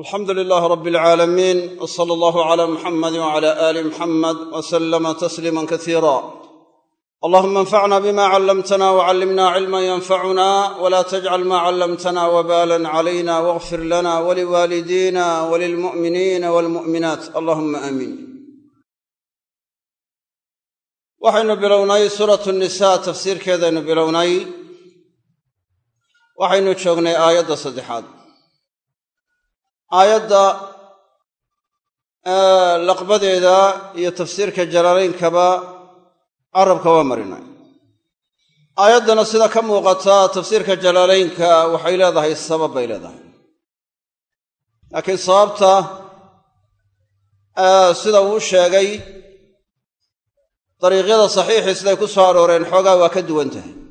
alxamdu lilaah rab alcaalamiin w sala allahu cala muxamadi wcala aali muxamed w salama tasliima kasiira allahuma anfacna bima callamtana wcallimna cilman yanfacuna wla tajcal ma callamtana wbalan calayna wagfir lana waliwaalidina walilmu'miniina walmu'minaat allahuma aamiin waxaynu bilownay suuratu nisa tafsiirkeedaynu bilownay. Waxaynu joognay aayadda saddexaad aayadda laqbadeeda iyo tafsiirka jalaalaynkaba carabka waa marinay. Aayaddana sida ka muuqata tafsiirka jalaalaynka waxay leedahay sabab bay leedahay. Laakiin sababta sida uu sheegay dariiqyada saxiixii siday ku soo arooreen xoogaa waa ka duwan tahay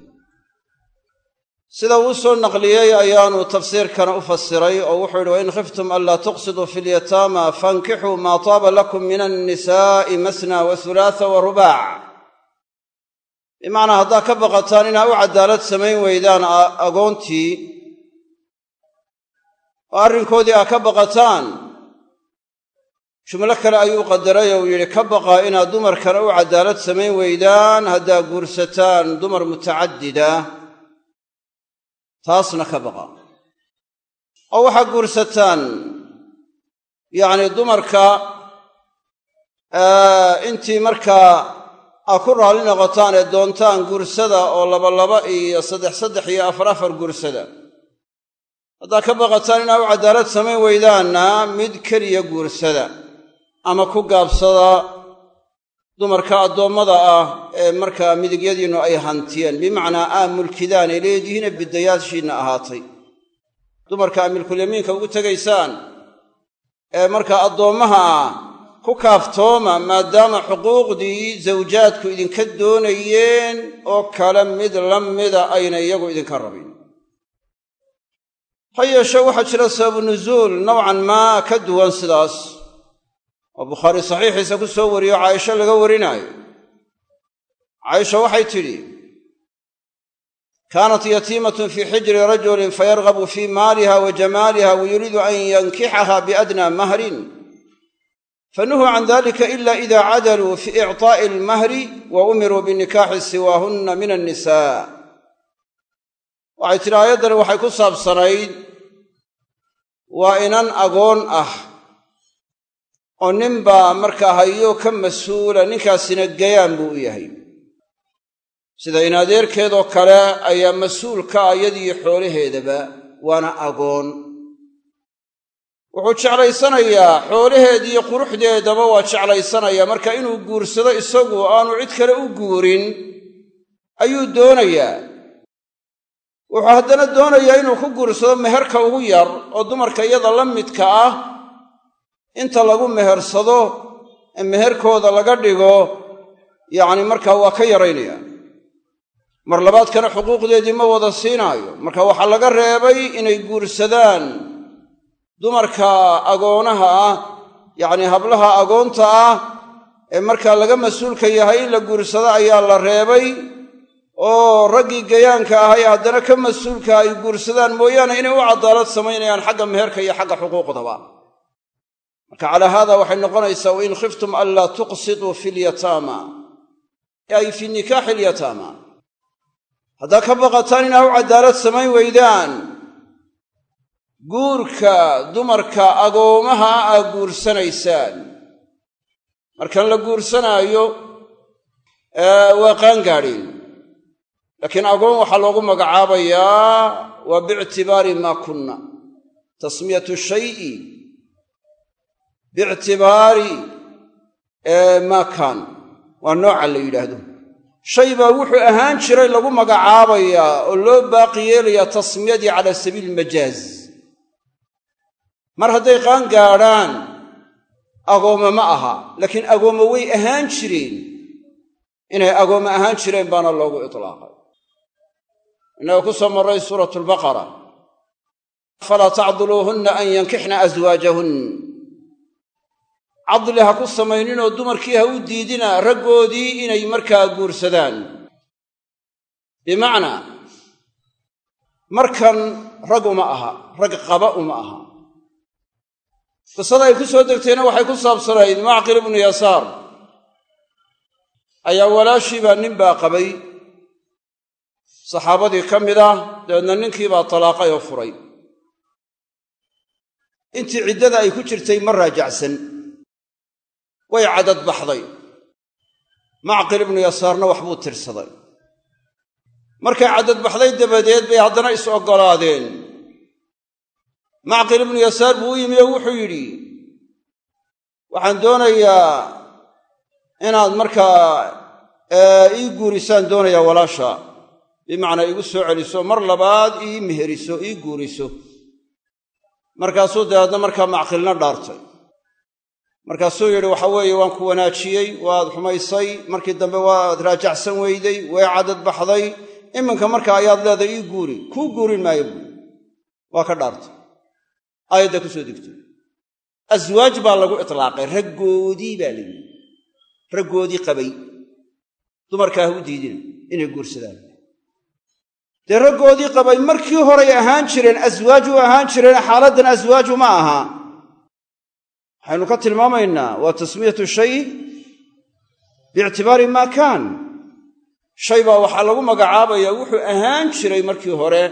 sida uu soo naqliyey ayaanu tafsiirkana u fasiray oo wuxuu yidhi wain khiftum anlaa tuqsiduu fi lyataama fankixuu maa taaba lakum min annisaa'i masna wa hulaatha wa rubaac. Bimacnaa haddaa ka baqataan inaa u caddaalad samayn weydaan agoontii oo arrinkoodii aa ka baqataan jumlo kale ayuu qadaray oo uu yidhi ka baqa inaad dumarkana u caddaalad samayn weydaan haddaa guursataan dumar mutacadida taasna ka baqa. Oo waxaa guursataan yacni dumarka intii markaa aa ku raalli noqotaan ee doontaan guursada oo labalaba iyo saddex saddex iyo afar afar guursada. Haddaa ka baqataan inaa u caddaalad samayn weydaanna mid keliya guursada ama ku gaabsada dumarka addoommada ah ee markaa midigyadiinnu ay hantiyeen bimacnaa aa mulkidaan ay leedihiine bidayaashiinna ahaatay. Dumarka aa milkulyamiinka ugu tegaysaan ee markaa addoommaha ah ku kaaftooma maadaama xuquuqdii zawjaadku idinka doonayeen oo kale mid la mida ayna iyagu idinka rabin. Ha yeeshe waxaa jira sababu nusuul nowcan maa ka duwan sidaas oo bukhaari saxiixiisa ku soo wariyo caaisho laga warinaayo caaisha waxay tidhi kaanat yatiimatun fii xijri rajulin fayargabu fii maaliha wa jamaaliha wa yuriidu an yankixaha biadnaa mahrin. Fanuhuu can dalika ila ida cadaluu fi icطaa'i almahri wa umiruu binikaaxi siwaahunna min annisaa. Waxay tidhi aayaddani waxay ku saabsanayd waa inan agoon ah oo ninbaa markaa hayo ka mas'uula ninkaasina gayaan buu u yahay. Sida in adeerkeedoo kale ayaa mas'uul ka ah yadiyo xoolaheedaba waana agoon. Wuxuu jeclaysanayaa xoolaheediiyo quruxdeedaba waa jeclaysanayaa marka inuu guursado isagu aanu cid kale u guurin ayuu doonayaa. Wuxuu haddana doonayaa inuu ku guursado meherka ugu yar oo dumarka iyada la midka ah inta lagu mehersado ee meherkooda laga dhigo yacni markaa waa ka yaraynaya. Mar labaadkana xuquuqdeedii ma wada siinaayo. Marka waxaa laga reebay inay guursadaan dumarka agoonaha ah yacni hablaha agoonta ah ee markaa laga mas'uulka yahay in la guursado ayaa la reebay oo raggii gayaanka ahay haddana ka mas'uulka ay guursadaan mooyaane inay u caddaalad samaynayaan xagga meherka iyo xagga xuquuqdaba marka calaa haada waxay noqonaysaa wain khiftum anlaa tuqsiduu fi lyataama ay fii nikaaxi alyataama haddaa ka baqataan inaa u caddaalad samayn weydaan guurka dumarka agoomaha aa guursanaysaan. Markan la guursanaayo waa qaangaadhin laakiin agoon waxaa loogu magacaabayaa waa biictibaari maa kunna tasmiyatu shayi biictibaari maa kaan waa nooca la yidhaahdo. Shay baa wuxuu ahaan jiray lagu magacaabayaa oo loo baaqi yeelayaa tasmiyadii cala sabiili majaaz mar hadday qaan gaadhaan agoome ma aha laakiin agoome way ahaan jireen. Inay agoome ahaan jireen baana loogu itlaaqay. Innaga ku soo marray suuratu albaqara falaa cadli ha ku samayninoo dumarkii ha u diidina raggoodii inay markaa guursadaan. Bimacnaa markan rag uma aha rag qaba uma aha. Qisada ay ku soo degtayna waxay ku saabsanayd macqil ibnu yasaar. Ayaa walaashii baa nin baa qabay. Saxaabadii ka mid ah dabeedna ninkii baa talaaqay oo furay. Intii ciddada ay ku jirtay ma raajacsan way cadad baxday. Macqil ibnu yasaarna waxbuu tirsaday. Markay cadad baxday dabadeed bay haddana is oggolaadeen. Macqil ibnu yasaar buu u yimi oo wuxuu yidhi waxaan doonayaa inaad markaa ii guurisaan doonayaa walaasha. Bimacnaa iigu soo celiso mar labaad ii meheriso ii guuriso. Markaasuu dabeedna markaa macqilna dhaartay markaasuu yidhi waxa weeye waan ku wanaajiyey waad xumaysay markii dambe waad raajacsan weyday way cadad baxday iminka markaa ayaad leedahay ii guuri kuu guurin maayo buuri waa ka dhaartay. Aayadda ku soo degtay aswaaj baa lagu itlaaqay raggoodii baa la yidhi. Raggoodii qabay. Dumarkaa u diidina inay guursadaan. Dee raggoodii qabay markii horay ahaan jireen aswaaju ahaan jireen xaaladdan aswaaju ma aha waxaynu ka tilmaamaynaa waa tasmiyatu shay biictibaari maa kaan. Shay baa waxaa lagu magacaabayaa wuxuu ahaan jiray markii hore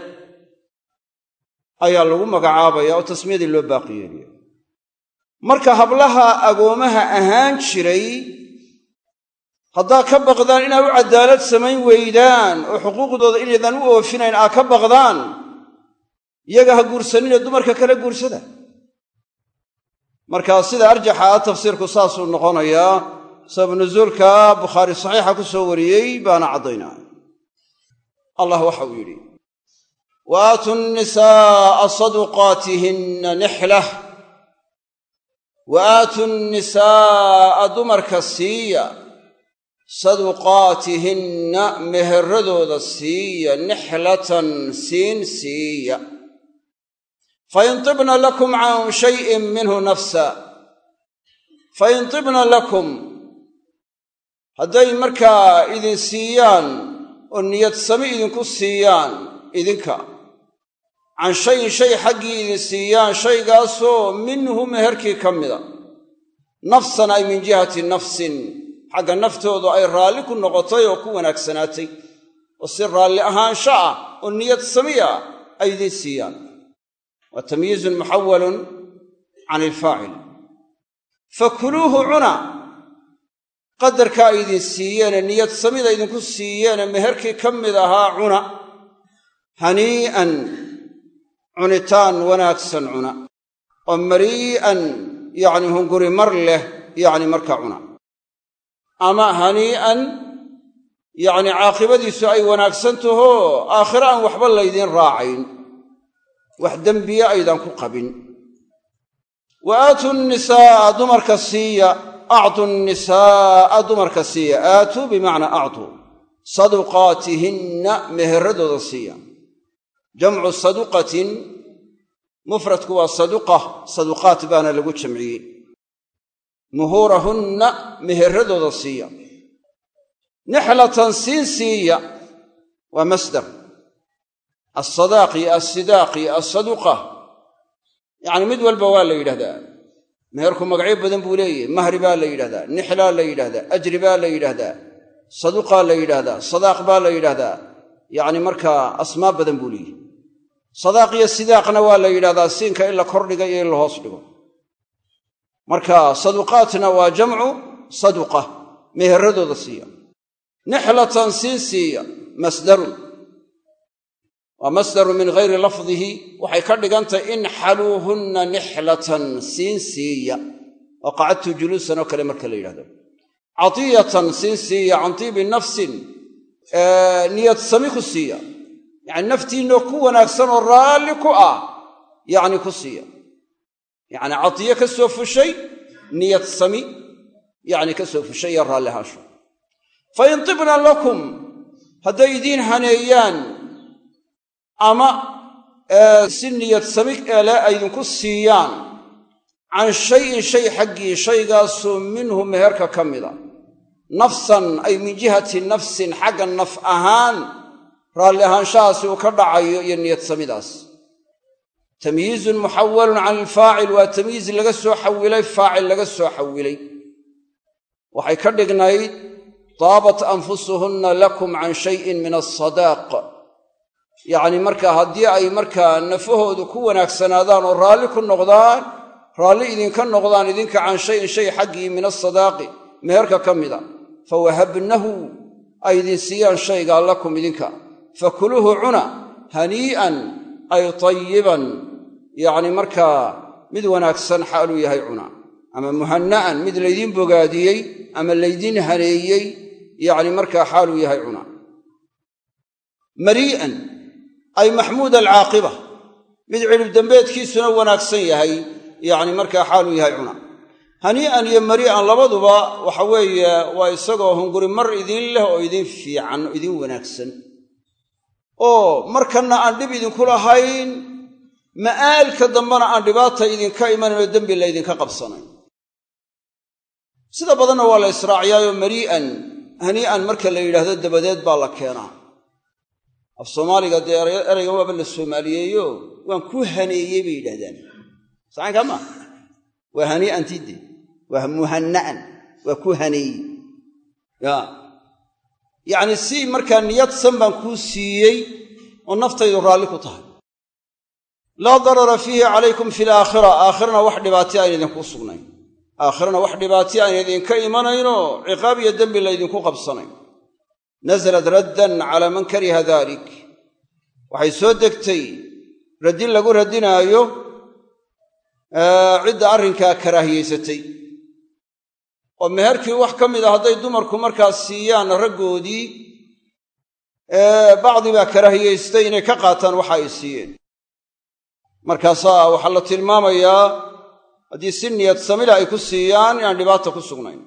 ayaa lagu magacaabaya oo tasmiyadii loo baaqi yeeliya marka hablaha agoomaha ahaan jiray haddaa ka baqdaan inaa u caddaalad samayn weydaan oo xuquuqdooda inaydan u oofinayn aa ka baqdaan iyaga ha guursanine dumarka kala guursada marka sida arjaxa ah tafsiirku saasuu noqonayaa sabab nusuulka bukhaari saxiixa ku soo wariyey baana caddaynaa. Allah waxa uu yidhi wa aatu saduqaatihinna nixlah wa aatu nnisaa'a dumarka siiya saduqaatihinna meheradooda siiya nixlatan siin siiya fain tibna lakum can shayin minhu nafsa fain tibna lakum hadday markaa idin siiyaan oo niyad sami idinku siiyaan idinka can shayin shay xaggii idin siiyaan shaygaasoo minhu meherkii ka mida nafsan ay min jihati nafsin xagga naftoodu ay raalli ku noqotay oo ku wanaagsanaatay oo si raalli ahaansho ah oo niyad samiya ay idiin siiyaan waa tamyiizun muxawalun can ilfaacil fakuluuhu cuna. Qadarka ay idin siiyeene niyad samida idinku siiyeene meherkii ka mid ahaa cuna. Hanii'an cunitaan wanaagsan cuna. Oo marii'an yacni hunguri mar leh yacni markaa cuna. Ama hanii'an yacni caaqibadiisu ay wanaagsan taho aakhiro aan waxba laydiin raacayn wax dembiya aydan ku qabin. Wa aatuu nnisaa'a dumarka siiya actuu nnisaa'a dumarka siiya. Aatuu bimacnaa actuu saduqaatihinna meheradooda siiya. Jamcu saduqatin mufradku waa saduqa saduqaat baana lagu jamciyey. Muhuurahunna meheradooda siiya. Nixlatan siin siiya waa masdar alsadaaq iyo alsidaaq iyo alsaduqa yacni mid walba waa la yidhahdaa. Meherku magacyo badan buu leeyahy mahri baa la yidhahdaa. Nixlaa la yidhahdaa. Ajri baa la yidhahdaa. Saduqaa la yidhahdaa. Sadaaq baa la yidhahdaa. Yacni markaa asmaa badan buu leeyahy sadaaq iyo sidaaqna waa la yidhahdaa siinka in la kordhiga iyo in la dhigo. Marka saduqaatna waa jamcu saduqa. Meheradooda siin siiya. Masdarun waa masdarun min ghayri lafdihi waxay ka dhigantahay inxaluuhunna nixlatan siin siiya. Oo qacadtu juluusan oo kale marka la yidhahdo. Catiyatan siin siiya can tiibi nafsin niyad sami ku siiya. Yacni naftiinoo ku wanaagsan oo raalli ku ah yacni ku siiya. Yacni catiyo ka soo fushay niyad sami iyo raalli ahaansho. Fa hadday idiin haneeyaan ama si niyad sami ele aydinku siiyaan. Can shayin shay xaggii shaygaasoo minhu meherka ka mida. Nafsan ay min jihati nafsin xagga naf ahaan raalli ahaanshahaasi uu ka dhacayo iyo niyad samidaas tamyiizun muxawalun can alfaacil waa tamyiiz laga soo xawilay faacil laga soo xawilay. Waxay ka dhignayd daabat anfusuhunna lakum can shayin min alsadaaq yacni markaa haddii ay markaa nafahoodu ku wanaagsanaadaan oo raalli ku noqdaan raalli idinka noqdaan idinka can shayin shay xaggii min asadaaqi meherka ka mida fawahabnahu ay idin siiyaan shaygaa lakum idinka. Fakuluuhu cuna hanii'an ay tayiban yacni markaa mid wanaagsan xaaluu yahay cuna. Ama muhanna'an mid laydiin bogaadiyey ama laydiin haneeyey yacni markaa xaaluu yahay cuna. Marii'an ay maxmuud alcaaqiba mid cilib dembeedkiisuna wanaagsan yahay yacni markaa xaaluu yahay cuna. Hanii'an iyo marii'an labaduba waxa weeye waa isagoo hunguri mar idiin leh oo idiin fiican oo idiin wanaagsan. Oo markanna aan dhib idinku lahayn ma'aalka dambena aan dhibaata idinka imanayn oo dembi laydinka qabsanayn sida badanna waa la israaciyaayo marii'an hanii'an marka la yidhaahdo dabadeed baa la keenaa af soomaaliga dee eraygan waaba la soomaaliyeeyo? Waan ku haneeyey bay yidhahdaan sacaynkaa maa waa hanii'antide waa muhanna'an. Waa ku haneeyey. Ya. Yacni si markaa niyadsan baan kuu siiyey oo naftaydu raalli ku tahay. Laa darara fiihi calaykum fi laakhira aakhirana wax dhibaati ayna idinku sugnayn. Aakhirana wax dhibaati ayna idinka imanaynoo ciqaab iyo dembi laydinku qabsanayn nasalat raddan calaa man kariha dalik waxay soo degtay raddin lagu raddinaayo cidda arrinkaa karaahiyaysatay oo meherkii wax ka mid a hadday dumarku markaas siiyaan raggoodii bacdi baa karaahiyaystay inay ka qaataan waxa ay siiyeen markaasaa waxaa la tilmaamayaa haddii si niyad samila ay ku siiyaan inaan dhibaata ku sugnayn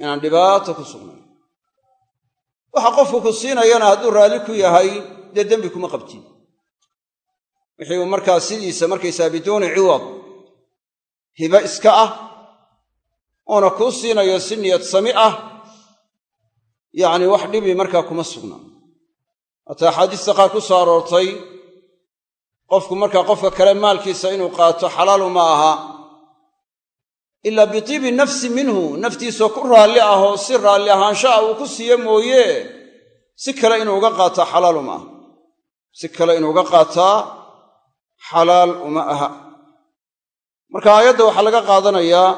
inaan dhibaata ku sugnayn waxa qofku ku siinayana hadduu raalli ku yahay dee dembi kuma qabtin wixii uu markaa sidiisa markaysaa biduuni ciwad hibe iska ah oona kuu siinayo si niyad sami ah yacni wax dhibi markaa kuma sugnaa hataa axaadiista qaar ku soo aroortay qofku markaa qofka kale maalkiisa inuu qaato xalaalu ma aha ilaa bitiibi nafsi minhu naftiisoo ku raalli ah oo si raalli ahaanshaha uu ku siiye mooye si kale inuu uga qaataa xalaalu ma aha. Si kale inuu uga qaataa xalaal uma aha. Marka aayadda waxaa laga qaadanayaa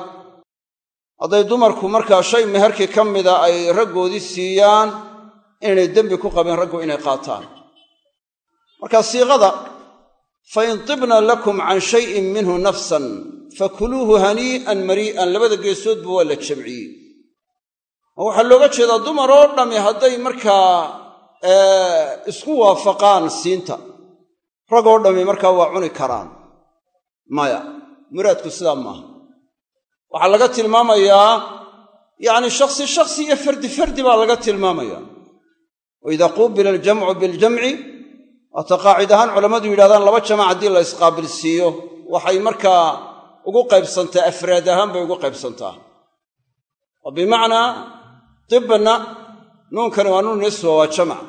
hadday dumarku markaa shay meherkii ka mida ay raggoodii siiyaan inaynay dembi ku qabin raggu inay qaataan. Marka siiqada fain tibna lakum can shayin minhu nafsan fakuluuhu hanii'an marii'an labada geesoodba waa la jamciyey waxaa looga jeedaa dumar oo dhammi hadday markaa isku waafaqaan siinta. Rag oo dhammi markaa waa cuni karaan. Maya muraadku sidaa maaha waxaa laga tilmaamayaa yacni shakhsi shakhsi iyo fardi fardi baa laga tilmaamayaa wa idaa quubila aljamcu biljamci waata qaacid ahaan culammadu yidhahdaan laba jamac haddii la isqaabilsiiyo. Waxay markaa ugu qaybsantaa afraad ahaan bay ugu qaybsantaa. Oo bimacnaa tibna nuunkani waa nuun niswa waa jamac.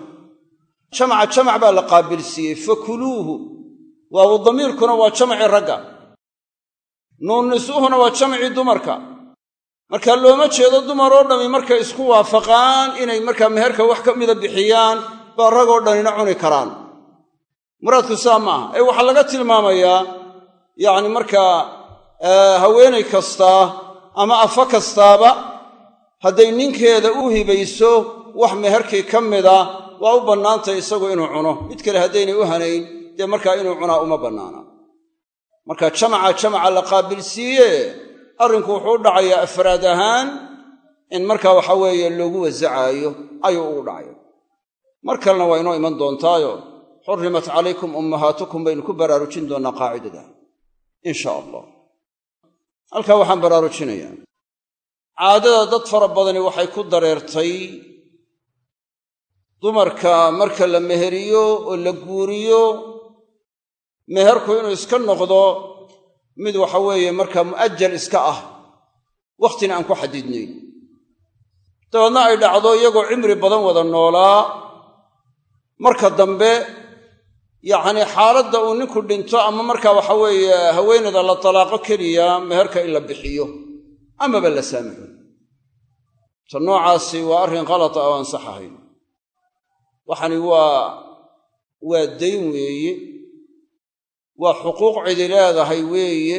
Jamaca jamac baa la qaabilsiiyey. Fakuluuhu waawu damiirkuna waa jamacii ragga. Nuun nisuuhuna waa jamacii dumarka. Marka looma jeedo dumar oo dhammi markay isku waafaqaan inay markaa meherka wax ka mida bixiyaan baa ragoo dhanina cuni karaan. Muraadku saa maaha. Ee waxaa laga tilmaamayaa yacni markaa haweenay kastaa ama afa kastaaba hadday ninkeeda u hibayso wax meherkii ka mida waa u bannaantay isagu inuu cuno. Mid kale haddaynay u hanayn dee markaa inuu cunaa uma bannaana. Marka jamaca jamaca la qaabilsiiye arrinku wuxuu u dhacayaa afraad ahaan in markaa waxa weeye loogu wasacaayo ayuu ugu dhacaya mar kalena waa inoo iman doontaayo xurrimat calaykum ummahaatukum baynu ku baraarujin doonnaa qaacidada. In sha allah halkaa waxaan baraarujinayaa. Caadada dad fara badani waxay ku dareertay dumarka marka la meheriyo oo la guuriyo meherku inuu iska noqdo mid waxa weeye markaa mu'ajal iska ah wakhtina aan ku xadidnayn. Dabeedna ay dhacdo iyagoo cimri badan wada noolaa. Marka dambe yacni xaaladda uu ninku dhinto ama markaa waxa weeye haweenayda la talaaqo keliya meherka in la bixiyo amaba la saamaxo. Ta noocaasi waa arrin kalata oo ansax ahayn. Waxani waa waa dayn weeye waa xuquuq cidi leedahay weeye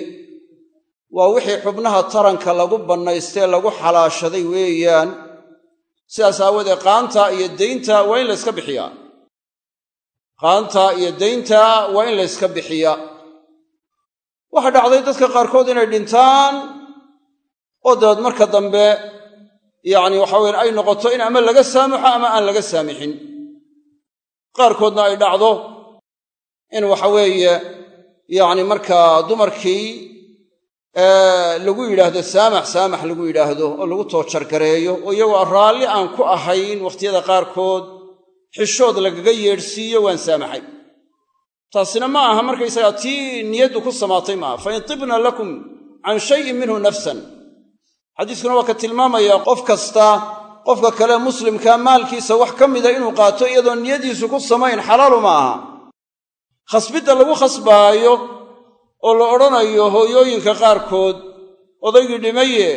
waa wixii xubnaha taranka lagu bannaystee lagu xalaashaday weeyaan. Sidaas aawoodee qaanta iyo daynta waa in layska bixiyaa qaanta iyo daynta waa in layska bixiyaa waxaa dhacday dadka qaarkood inay dhintaan oo dabeed marka dambe yacni waxa weye ay noqoto in ama laga saamaxo ama aan laga saamixin. Qaarkoodna ay dhacdo in waxa weeye yacni markaa dumarkii lagu yidhaahdo saamax saamax lagu yidhaahdo oo lagu toojargareeyo oo iyagoo raalli aan ku ahayn wakhtiyada qaarkood xishood lagaga yeedhsiiyo waan saamaxay. Taasina ma aha markaysagaa tii niyaddu ku samaatay maaha. Fa in tibna lakum can shayin minhu nafsan. Xadiiskuna waa ka tilmaamaya qof kasta qofka kale muslimkaa maalkiisa wax ka mida inuu qaato iyadoo niyadiisu ku samayn xalaalu ma aha. Khasbidda lagu khasbaayo oo la odhanayo hooyooyinka qaarkood odaygii dhimaye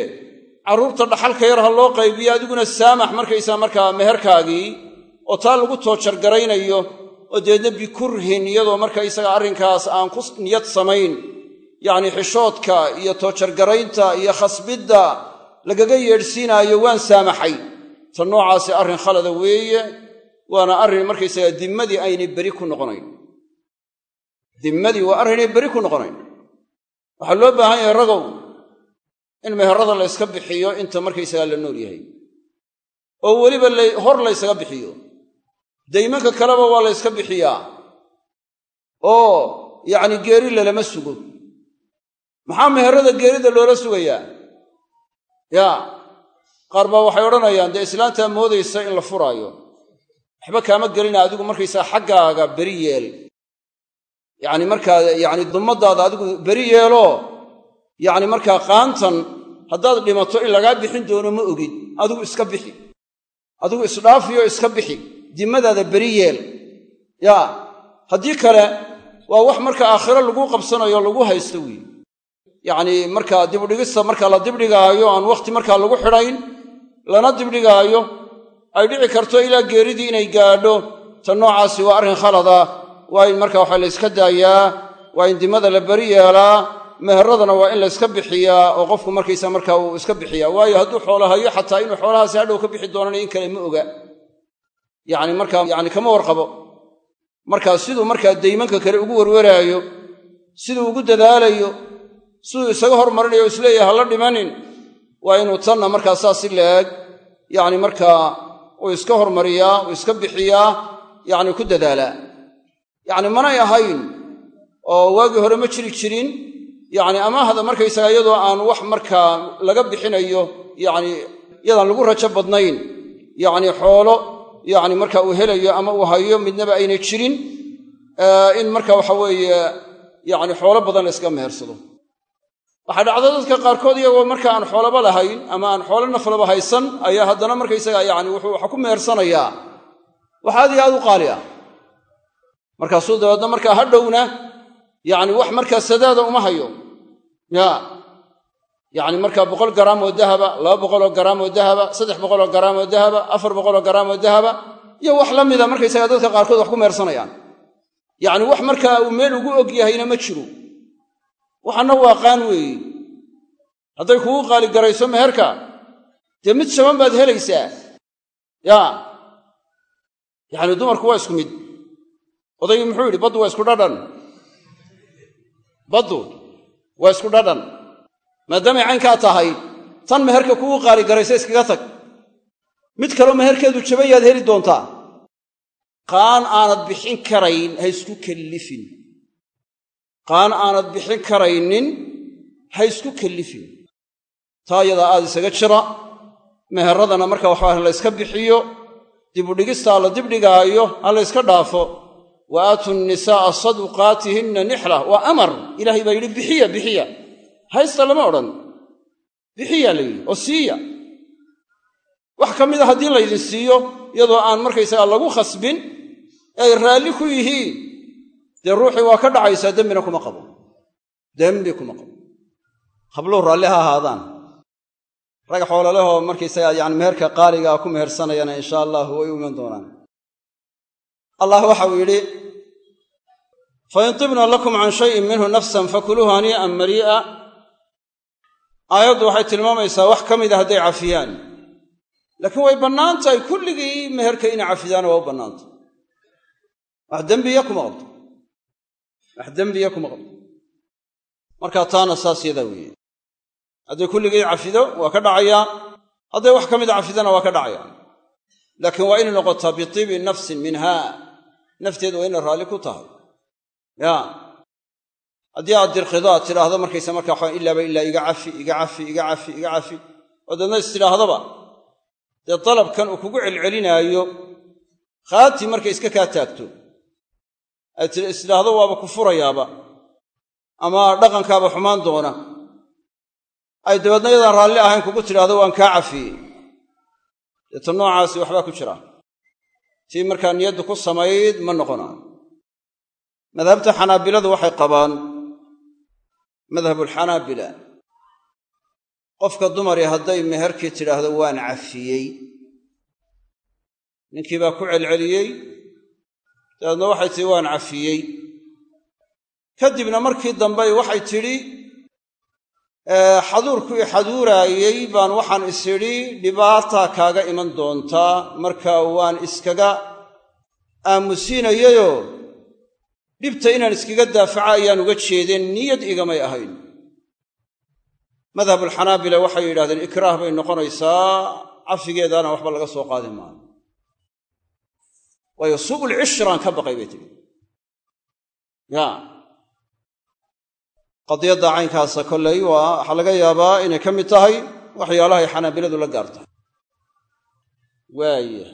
carruurta dhaxalka yar ha loo qaybiyo adiguna saamax markaysaa markaa meherkaagii oo taa lagu toojargaraynayo oo deedna bikurhin iyadoo markaysaga arrinkaas aan ku niyad samayn yacni xishoodka iyo toojargaraynta iyo khasbidda lagaga yeedhsiinaayo waan saamaxay. Ta noocaasi arrin khalada weeye waana arrin markaysaga dimmadii aynay beri ku noqonayn. Dimmadii waa arrinay beri ku noqonayn. Waxaa loo baahan yahay ragow in meherada la yska bixiyo inta markaysagaa la nool yahay. Oo weliba hor laysaga bixiyo daymanka kaleba waa la yska bixiyaa. Oo yacni geeri lalama sugo. Maxaa meherada geerida loola sugayaa? Yaa qaar baa waxay odhanayaan dee islaantaa moodaysa in la furaayo. Waxba kaama gelina adigu markaysaa xaggaaga beri yeel. Yacni markaa yacni dummadaada adigu beri yeeloo yacni markaa qaantan haddaad dhimato in lagaa bixin doono ma ogid. Adigu iska bixi. Adigu isdhaafiyo iska bixi dimmadaada beri yeel. Yaa haddii kale waa wax marka aakhiro lagu qabsanayo lagu haysto weeye yacnii markaa dibudhigista markaa la dibdhigaayo aan wakhti markaa lagu xidhayn lana dibdhigaayo ay dhici karto ilaa geeridii inay gaadho. Ta noocaasi waa arrin khalada. Waa in marka waxaa la yska daayaa waa in dimmada la beri yeelaa meheradana waa in la yska bixiyaa oo qofku markaysa markaa uu iska bixiyaa. Waayo hadduu xoolo hayo xataa inuu xoolahaasi hadhow ka bixi doonana in kale ma oga yacni markaa yacni kama warqabo. Markaa siduu markaa daymanka kale ugu werweraayo siduu ugu dadaalayo siduu isaga hormarinayo o is leeyahay hala dhimanin waa inuu tanna markaa saas si leeg yacni markaa uu iska hormariyaa uu iska bixiyaa yacni ku dadaalaa. Yacni manay ahayn oo waagii hore ma jiri jirin yacni amaahda markaysaga iyadoo aan wax markaa laga bixinayo yacni yadaan lagu rajo badnayn yacni xoolo yacni marka uu helayo ama uu hayo midnaba aynay jirin in marka waxa weeye yacni xoolo badan la yskaga mehersado. Waxaa dhacda dadka qaarkood iyagoo marka aan xoolaba lahayn ama aan xoolo naflaba haysan ayaa haddana markaysaga yacni wuxuu waxa ku mehersanayaa wax aad iyo aad u qaali ah. Markaasuu dabeedna markaa hadhowna yacni wax markaa sadaada uma hayo. Ya yacni markaa boqol garaam oo dahaba laba boqoloo garaam oo dahaba saddex boqoloo garaam oo dahaba afar boqoloo garaam oo dahaba iyo wax la mida markaysaga dadka qaarkood wax ku meersanayaan. Yacni wax markaa uu meel ugu og yahayna ma jiro. Waxanna waa qaan weeye hadday kugu qaaligarayso meherka dee mid shaban baad helaysaa? Ya yacni dumarku waa isku mid. Odaygii muxuu yidhi baddu waa isku dhadhan. Baddu waa isku dhadhan maadaamay caynkaa tahay tan meherka kugu qaaligaraysa iskaga tag. Mid kaloo meherkeedu jaban yaad heli doontaa? Qaan aanad bixin karayn ha isku kellifin. Qaan aanad bixin karaynin ha isku kellifin. Taa yadaa aad isaga jira meheradana marka waxaa la yska bixiyo dibudhigistaa la dibdhigaayo ha la yska dhaafo. Wa aatu nisaa'a saduqaatihinna nixla waa amar. Ilaahay baa yidhi bixiya bixiya haysta lama odhan. Bixiyaa la yidhi oo siiya wax ka mida haddii laydin siiyo iyadoo aan markaysagaa lagu khasbin ee ay raalli ku yihiin. Dee ruuxii waa ka dhacaysaa dembina kuma qabo. Dembi kuma qabo. Habluhu raalli ha ahaadaan. Rag xoololehoo markaysaga yani meherka qaaligaa ku mehersanayana insha allahu way u iman doonaan. Allah waxau yidhi fain tibna lakum can shayin minhu nafsan fakuluuhu hanii'an marii'a aayaddu waxay tilmaamaysaa wax ka mida hadday cafiyaan. Laakiin way bannaan tahay kulligii meherka inay cafidaana waa u bannaantay. Wax dembiya kuma qabto. Wax dembiya kuma qabto. Markaa taana saas yadaa weeye. Hadday kulligii cafido waa ka dhacayaa hadday wax ka mida cafidana waa ka dhacaya laakiin waa inay noqotaa bitiibi nafsin minha nafteedu waa inay raalli ku tahay. Ya haddii aad dirqido aad tidhaahdo markaysa markaa ilaaba ilaa iga cafi iga cafi iga cafi iga cafi. Oo deedna istidhaahdaba dee dalabkan uu kugu celcelinaayo khaatii markay iska kaa taagto. Aad istidhaahdo waaba ku furayaaba. Ama dhaqankaaba xumaan doona. Ay dabeedna yadaan raalli ahayn kugu tidhaahdo waan kaa cafiyey. Deeta noocaasi waxbaa ku jira. Tii markaa niyaddu ku samayd ma noqonaa madhabta xanaabiladu waxay qabaan madhabulxanaabila. Qofka dumari hadday meherkii tidhaahdo waan cafiyey. Ninkii baa ku celceliyey dabeedna waxay tidhi waan cafiyey. Kadibna markii dambey waxay tidhi xaduurkii xaduuraayey baan waxaan is idhi dhibaata kaaga iman doontaa marka waan iskaga aamusiinayayoo dhibta inaan iskaga daafaca ayaan uga jeedeen niyad igamay ahayn. Madhabulxanaabila waxay yidhahdeen ikraah bay noqonaysaa cafigeedaana waxba laga soo qaadi maayo waayo su'ul cishraan ka baqay bay tihi ya. Qadiyadda caynkaasa kollay waa waxaa laga yaabaa inay ka mid tahay waxyaalahay xanaabiladu la gaar tahay waaya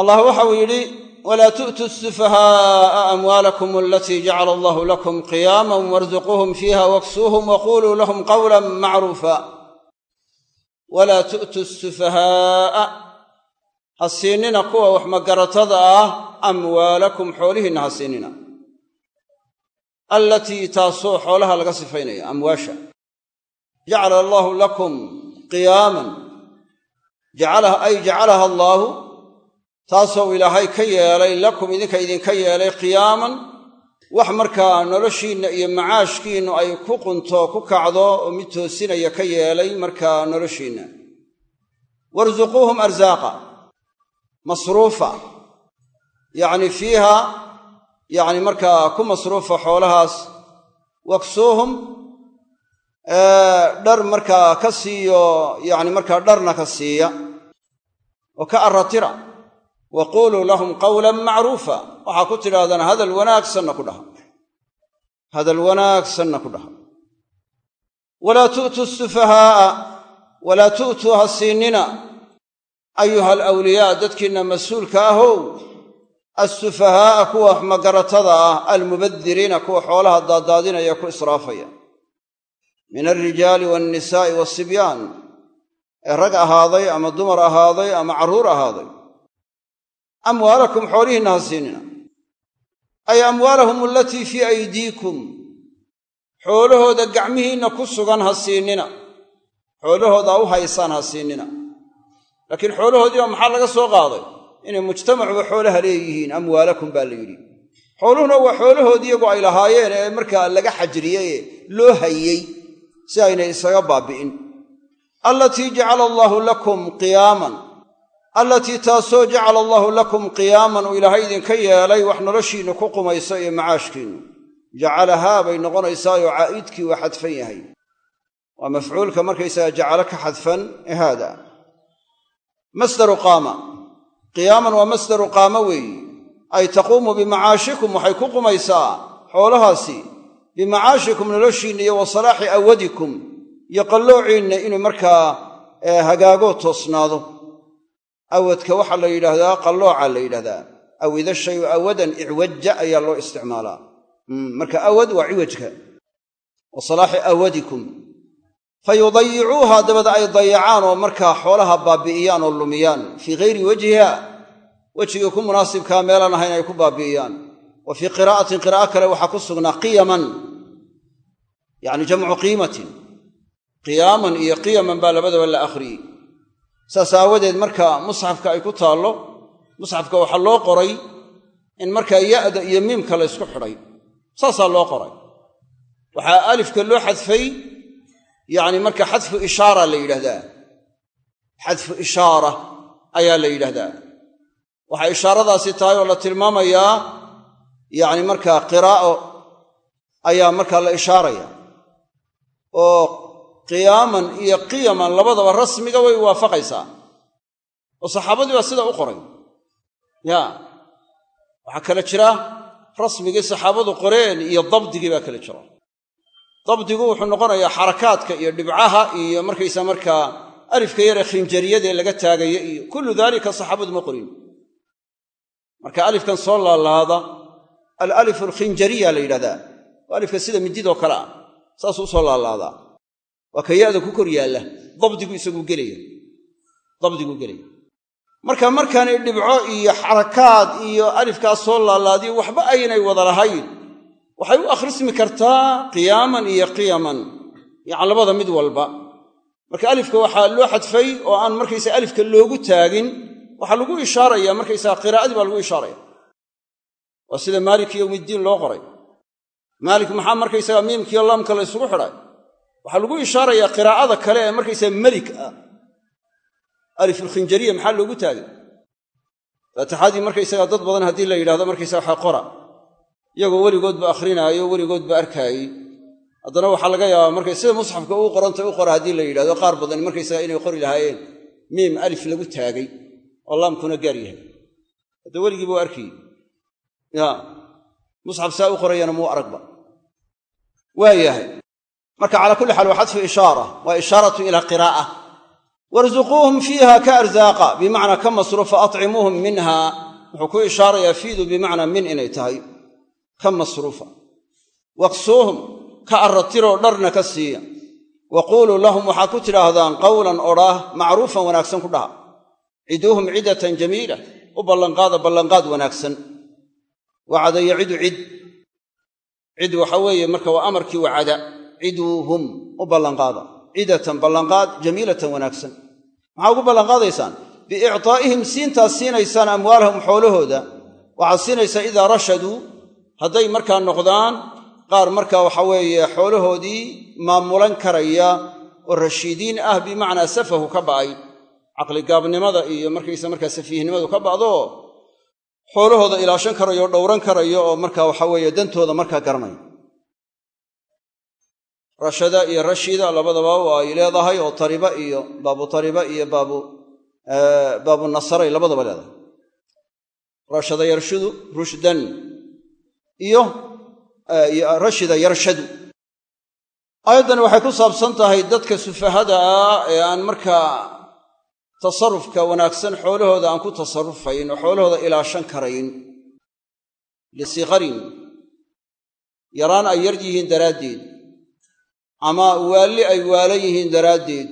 allah waxau yidhi walaa tu'tuu sufahaa'a amwaalakum alatii jacala allahu lakum qiyaaman warzuquuhum fiiha waksuuhum waquluu lahum qawlan macruufa walaa tu'tuu sufahaa'a ha siinina kuwa wax magaratada ah amwaalakum xoolihiinna ha siinina allatii taasoo xoolaha laga sifaynaya amwaasha jacala allaahu lakum qiyaaman ay jacalaha allaahu taasoo ilaahay ka yeelay lakum idinka idinka yeelay qiyaaman. Wax markaa noloshiinna iyo macaashkiinnu ay ku qunto ku kacdo oo mid toosinaya ka yeelay markaa noloshiinna. Warsuquuhum arsaaqa masruufa. Yacni fiiha yacni markaa ku masruufa xoolahaas. Waksuuhum. Dhar markaa ka siiyo yacni markaa dharna ka siiya. Oo ka arratira wa lahum qawlan macruufa waxaa ku tidhahdaan hadal wanaagsanna ku dhaha hadal wanaagsanna ku dhaha walaa tu'tuu sufahaa'a walaa tu'tuu ha siinina ayuha alawliyaa dadkiinna mas'uulka ahow assufahaa'a kuwa magaratada ah almubadiriina kuwa xoolaha daaddaadinaya ku israafaya min alrijaali waannisaa'i waasibyaan ee rag ahaaday ama dumar ahaaday ama carruur ahaaday amwaalakum xoolihiinna ha siinina ay amwaalahum alatii fii aydiikum. Xoolahooda gacmihiinna ku sugan ha siinina. Xoolahooda u haysaan ha siinina. Laakiin xoolahoodii baa maxaa laga soo qaaday? Inay mujtamacuba xoolaha leeyihiin amwaalakum baa la yidhi. Xooluhuna waa xoolahoodii iyagu ay lahaayeen ee markaa laga xajriyey loo hayey si aynay isaga baabi'in. Allatii jacala allaahu lakum qiyaaman allatii taasoo jacala allaahu lakum qiyaaman uu ilaahay idinka yeelay wax noloshiinna ku qumayso iyo macaashkiinnu. Jacalahaa bay noqonaysaayoo caa'idkii waa xadfan yahay. Waa mafcuulka markaysaga jacalo ka xadfan ee haada. Masdaru qaama. Qiyaaman waa masdaru qaama weeyi. Ay taquumu bimacaashikum waxay ku qumaysaa xoolahaasi. Bimacaashikum noloshiinna iyo wa salaaxi awadikum. Iyo qalloociinna inuu markaa hagaago toosnaado awadka waxaa la yidhaahdaa qallooca la yidhahdaa awida shayu awadan icwaja ayaa loo isticmaalaa. Marka awad waa ciwajka wa salaaxi awadikum. Fa yudayicuuha dabada ay dayacaan oo markaa xoolaha baabi'iyaan oo lumiyaan. Fii ghayri wajhiha. Wejigii ku munaasibkaa meelaan ahayn ay ku baabi'iyaan. Wa fii qiraa'atin qiraa'o kale waxaa ku sugnaa qiyaman. Yacni jamcu qiimatin. Qiyaaman iyo qiyaman baa labadaba la akhriyey saas aawadeed marka musxafka ay ku taallo musxafka waxaa loo qoray in markaa ya'da iyo miimka la ysku xidhay. Saasaa loo qoray. Waxaa alifka loo xadfay yacni marka xadfu ishaara la yidhahdaa. Xadfu ishaara ayaa la yidhahdaa. Waxay ishaaradaasi tahay oo la tilmaamayaa yacni markaa qiraa'o ayaa markaa la ishaaraya. Oo qiyaaman iyo qiyaman labadaba rasmiga way waafaqaysaa. oo saxaabadii baa sidaa u qoray. Ya waxaa kale jira rasmigii saxaabadu qoreen iyo dabdigii baa kale jira. Dabdigu wuxuu noqonayaa xarakaadka iyo dhibcaha iyo markaysa markaa alifka yaree khinjariyadee laga taagaya iyo kullu daalika saxaabadu ma qorin. Marka alifkan soo laalaada alalif alkhinjariya la yidhahdaa. Waa alifka sida mididoo kale ah saasuu u soo laalaadaa waa ka ku kor yaalla. Dabdigu isaguu gelaya. Dabdiguu gelaya. Marka markaanay dhibco iyo xarakaad iyo alifkaas soo laalaadiyo waxba aynay wada lahayn waxay u akhrismi kartaa qiyaaman iyo qiyaman. Yacni labada mid walba. Marka alifka waxaa loo xadfay oo aan markaysa alifka loogu taagin waxaa lagu ishaaraya markaysaga qiraa'adii baa lagu ishaaraya. Waa sida maalik yowmiddiin loo qoray. Maalik maxaa markaysaga miimkiiyo laamka la ysugu xidhay waxaa lagu ishaarayaa qiraa'ada kale ee markaysaga melik ah. Alifulkhinjariya maxaa loogu taagay faatixadii markaysaga dad badan haddii la yidhahdo markaysaga waxaa qora. Iyagoo weligoodba akhrinaayo weligoodba arkaayey haddana waxaa laga yaabaa markay sida musxafka uu qorantay u qora haddii la yidhahdo qaar badan markaysaga inay qori lahaayeen. Miim alif lagu taagay oo laamkuna gaar yahay. Hadda weligiiba u arkayey musxaf saa u qorayana muu aragba waa yahay marka calaa kulli xaal waa xadfu ishaara. Waa ishaaratu ilaa qiraa'a. Warzuquuhum fiiha ka arzaaqa bimacnaa ka masruufa atcimuuhum minha. Wuxuu ku ishaarayaa fiidu bimacnaa min inay tahay. Ka masruufa. Waqsuuhum ka arratiroo dharna ka siiya. Wa lahum waxaad ku tidhaahdaan qawlan odhaah macruufan wanaagsan ku dhaha. Ciduuhum cidatan jamiila u ballanqaada ballanqaad wanaagsan. Wacada yacidu cid. Cid waxa weeye marka waa amarkii wacada ciduuhum u ballanqaada. Cidatan ballanqaad jamiilatan wanaagsan. Maxaa ugu ballanqaadaysaan? Biictaa'ihim siintaad siinaysaan amwaalahum xoolahooda. Waxaad siinaysaa idaa rashaduu hadday markaa noqdaan qaar markaa waxa weeye xoolahoodii maamulan karaya oo rashiidiin ah bimacnaa safahu ka ba'ay. Caqligaabnimada iyo markaysa markaa safiihnimadu ka ba'do xoolahooda ilaashan karayo o dhowran karayo oo markaa waxa weeye dantooda markaa garanaya rashada iyo rashida labadaba ay leedahay oo tariba iyo baabu tariba iyo baabu baabu nasaray labadaba leedahay. Rashada yarshudu rushdan iyo rashida yarshadu. Aayaddani waxay ku saabsan tahay dadka sufahada ah ee aan markaa tasarufka wanaagsan xoolahooda aan ku tasarufayn oo xoolahooda ilaashan karayn. Lisikarin yaraan ay yar yihiin daraaddeed ama waalli ay waalan yihiin daraaddeed.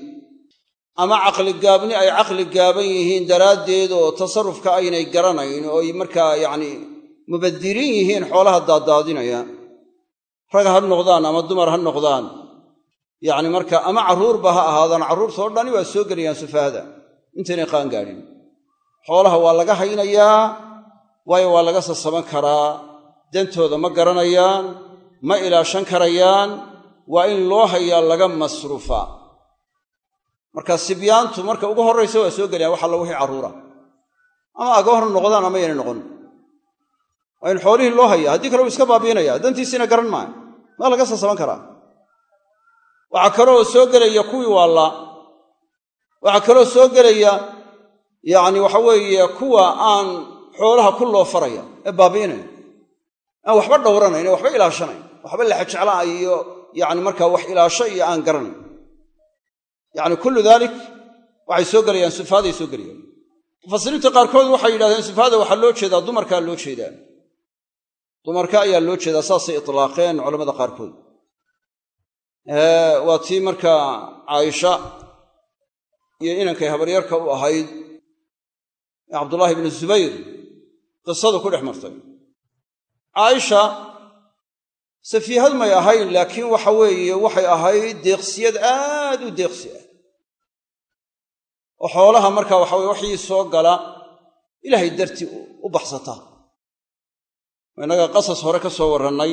Ama caqligaabni ay caqli gaaban yihiin daraaddeed oo tasarufka aynay garanayn oo ay markaa yacni mubadiriin yihiin xoolaha daaddaadinaya rag ha noqdaan ama dumar ha noqdaan. Yacni marka ama carruurba ha ahaadaan carruurtao dhani waa soo gelayaan sufahada intaynay qaan gaadhin. Xoolaha waa laga haynayaa waayo waa laga sasaban karaa. Dantooda ma garanayaan ma ilaashan karayaan waa in loo hayaa laga masruufa. Marka sibyaantu marka ugu horraysa waa soo gelayaan wax alla wixii carruura ama agoor noqdaan ama yaynay noqon. Waa in xoolihii loo hayaa haddii kale uu iska baabiinaya dantiisiina garan maayo. Maa laga sasaban karaa. Waxaa kaloo soo gelaya kuwii waallaa waxaa kaloo soo gelaya yacni waxa weeye kuwa aan xoolaha ku loo faraya ee baabi'inaya. Aan waxba dhowranayn ee waxba ilaashanayn waxba lexejeclaa iyo yacni markaa wax ilaasho iyo aan garanayn. Yacni kullu daalik waxay soo gelayaan sufaaday soo gelayaan. Mufasiriinta qaarkood waxay yidhahdeen sufaada waxaa loo jeedaa dumarkaa loo jeedaa. Dumarka ayaa loo jeedaa saasay itlaaqeen culamada qaarkood. Waa tii markaa caaisha iyo inankay habaryarka u ahayd cabdullaahi ibnu zubayr qisadu ku dhex martay. Caaisha safiihad may ahayn laakiin waxa weeye waxay ahayd deeqsiyad aad u deeqsi ah. Oo xoolaha markaa waxa weye waxii soo gala ilaahay dartii u baxsataa innaga qasas hore ka soo warrannay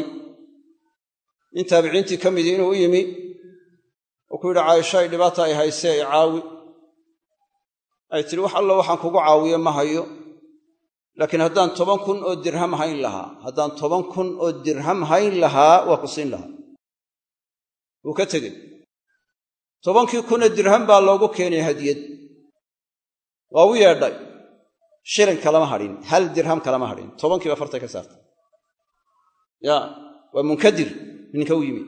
nin taabiciintii ka midii inuu u yimi oo ku yidhi caaisha ay dhibaata ay haysee i caawi. Ay tidhi wax alla waxaan kugu caawiye ma hayo laakiin haddaan toban kun oo dirham hayn lahaa haddaan toban kun oo dirham hayn lahaa waa ku siin lahaa. Wuu ka tegey. Tobankii kunoo dirham baa loogu keenay hadiyad. Waa u yeedhay. Shilin kalama hadhin hal dirham kalama hadhin. Tobankiiba fartay ka saartay. Ya waa munkadir. Ninka u yimi.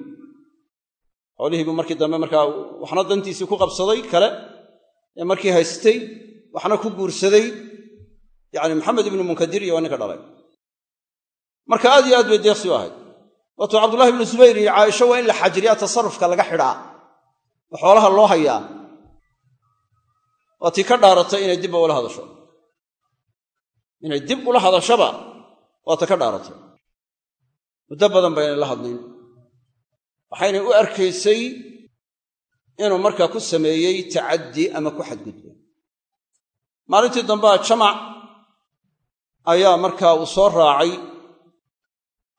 Xoolihii buu markii dambe markaa waxna dantiisii ku qabsaday kale ee markii haystay waxna ku guursaday yacni maxamed ibnu munkadir iyo waa ninka dhalay. Marka aad iyo aad bay deeqsi u ahayd. Waatuu cabdullahi ibnu zubayr iyo caaisho waa in la xajiriyaa tasarufka laga xidhaa. Oo xoolaha loo hayaa. Waa tii ka dhaaratay inay dibba ula hadasho. Inay dib ula hadashaba waa ta ka dhaaratay muddo badan baynay la hadnayn. Waxaynay u arkaysay inuu markaa ku sameeyey tacaddi ama ku xadgudbo. Maalintii dambea jamac ayaa markaa uu soo raacay.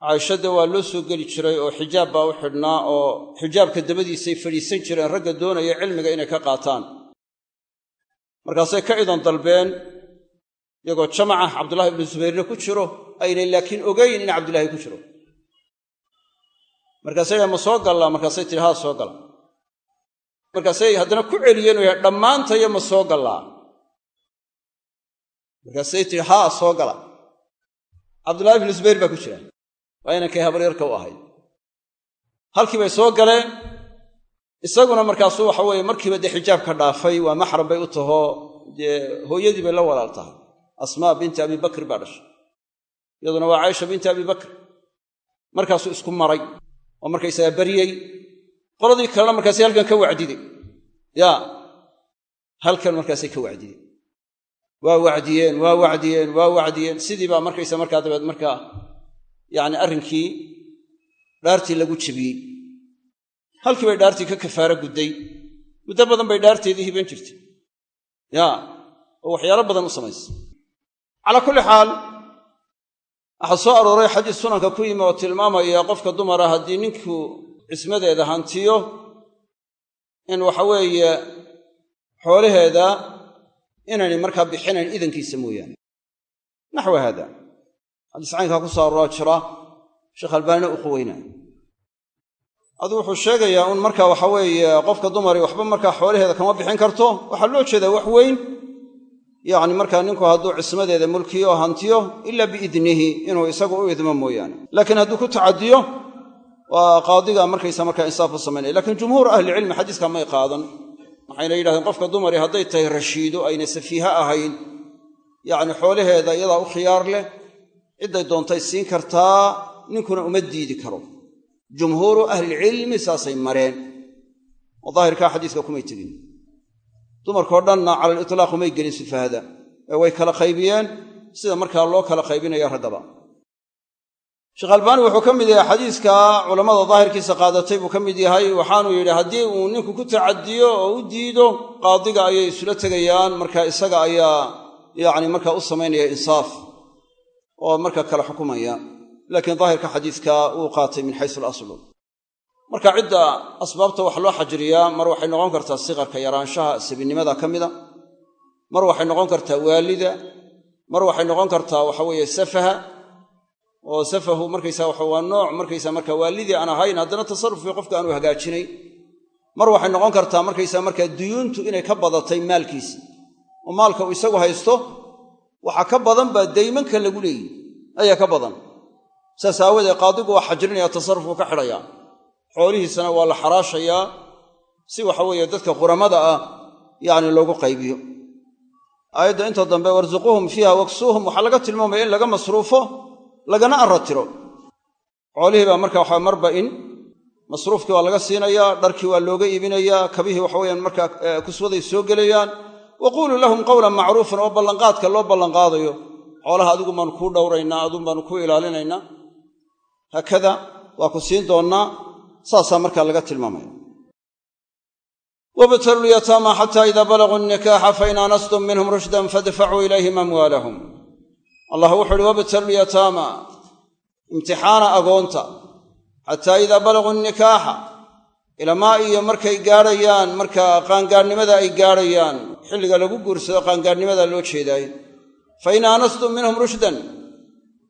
Caishadda waa loo soo geli jiray oo xijaab baa u xidhnaa oo xijaabka dabadiisay fadhiisan jireen ragga doonaya cilmiga inay ka qaataan. Markaasay ka idan dalbeen iyagoo jamaca cabdullahi ibnu zubayrna ku jiro aynay laakiin ogayn in cabdullaahi ku jiro. Markaasay ma soo gallaa markaasay tihi haa soo gala. Markaasay haddana ku celiyeen oo yahay ma soo gallaa markaasay tihi haa soo gala. Cabdullahi ibnu zubayr baa ku jira. Waa inankay habaryarka u ahayd. Halkii bay soo galeen. Isaguna markaasuu waxa weeye markiiba dee xijaabka dhaafay waa maxram bay u tahoo dee hooyadii bay la walaal tahay asmaa binti abi baa dhashay. Iyaduna waa caaisha binti abi bakr. Markaasuu isku maray oo markaysagaa baryey qoladii kalena markaasay halkan ka wacdiday yaa halkan markaasay ka wacdiyeen waa wacdiyeen waa wacdiyeen waa wacdiyeen. Sidii baa markaysa markaa dabeed markaa yacni arrinkii dhaartii lagu jebiyey. Halkii bay dhaartii ka kafaaro gudday. Muddo badan bay dhaarteedii hiban jirtay. Yaa oo waxyaalo badan u samaysay calaa kulli xaal waxaa soo arooray xadiis sunanka ku yimi oo tilmaamaya qofka dumara haddii ninkuu cismadeeda hantiyo in waxa weeye xoolaheeda inaynay markaa bixinayn idankiisa mooyaane. Naxwa haada xadiis caynkaa ku soo jira sheekh albaanina u quweynaa aduu wuxuu sheegayaa un marka waxa weeye qofka dumari waxba markaa xoolaheeda kama bixin karto. Waxaa loo jeedaa wax weyn. Yacni markaa ninku hadduu cismadeeda mulkiyo hantiyo ila biidnihi inuu isagu u idmo mooyaane. Laakiin hadduu ku tacadiyo waa qaadiga markaysa markaa insaaf u samaynaya. Lakiin jumhuur ahlicilmi xadiiska may qaadan waxayna yidhahdeen qofka dumari hadday tahay rashiido ayna safiiha ahayn. Yacni xoolaheeda iyadaa u khiyaar leh cidday doontay siin kartaa ninkuna uma diidi karo. Jumhuuru ahlilcilmi saasay mareen. Oo daahirkaa xadiiska kumay tegin. Dumarkao dhanna cala alitlaaq umay gelin sufahada ee way kala qaybiyeen sida markaa loo kala qaybinayo raggaba sheekh albaani wuxuu ka mid yahay xadiiska culammada daahirkiisa qaadatay buu ka mid yahay waxaanuu yidhi haddii uu ninku ku tacadiyo oo u diido qaadiga ayay isula tegayaan marka isaga ayaa yacni markaa u samaynaya insaaf oo marka kala xukumaya. Laakiin daahirka xadiiska wuu qaatay min xaysu alaslu. Marka cidda asbaabta wax loo xajiriyaa mar waxay noqon kartaa siqarka yaraanshaha sabinimada ka mida. Mar waxay noqon kartaa waalida. Mar waxay noqon kartaa waxa weeye safaha oo safahu markaysa waxa waa nooc markaysa marka waalidii aan ahayn haddana tasarufkii qofka aanu hagaajinay. Mar waxay noqon kartaa markaysa markaa duyuuntu inay ka badatay maalkiisii oo maalka uu isagu haysto waxaa ka badan baa daymanka lagu leeyihi ayaa ka badan. Saas aawadeed qaadigu waa xajrinaya tasarufku ka xidhaya. Xoolihiisana waa la xaraashayaa. Si waxa weeye dadka quramada ah yacni loogu qaybiyo. Aayadda inta dambe warsuquuhum fiiha waksuuhum waxaa laga tilmaamaya in laga masruufo lagana arratiro xoolihii baa marka waxa marba in masruufkii waa laga siinayaa dharkii waa looga iibinayaa kabihii waxa weyaan markaa kuswaday soo gelayaan. Wa quuluu lahum qawlan macruufan oo ballanqaadka loo ballanqaadayo. Xoolaha adigu baanu kuu dhowraynaa adun baanu kuu ilaalinaynaa haakada waa ku siin doonnaa saasaa markaa laga tilmaamaya. Wabtalu lyataama xata ida balaguu nnikaaxa fain aanastum minhum rushdan fadfacuu ilayhim amwaalahum allah wuxu uhi wabtalu lyataama imtixaana agoonta. Xataa idaa balaguu nnikaaxa ilamaa iyo markay gaadhayaan marka qaangaadhnimada ay gaadhayaan. Xilliga lagu guursado qaangaadhnimada loo jeedaayo fain aanastum minhum rushdan.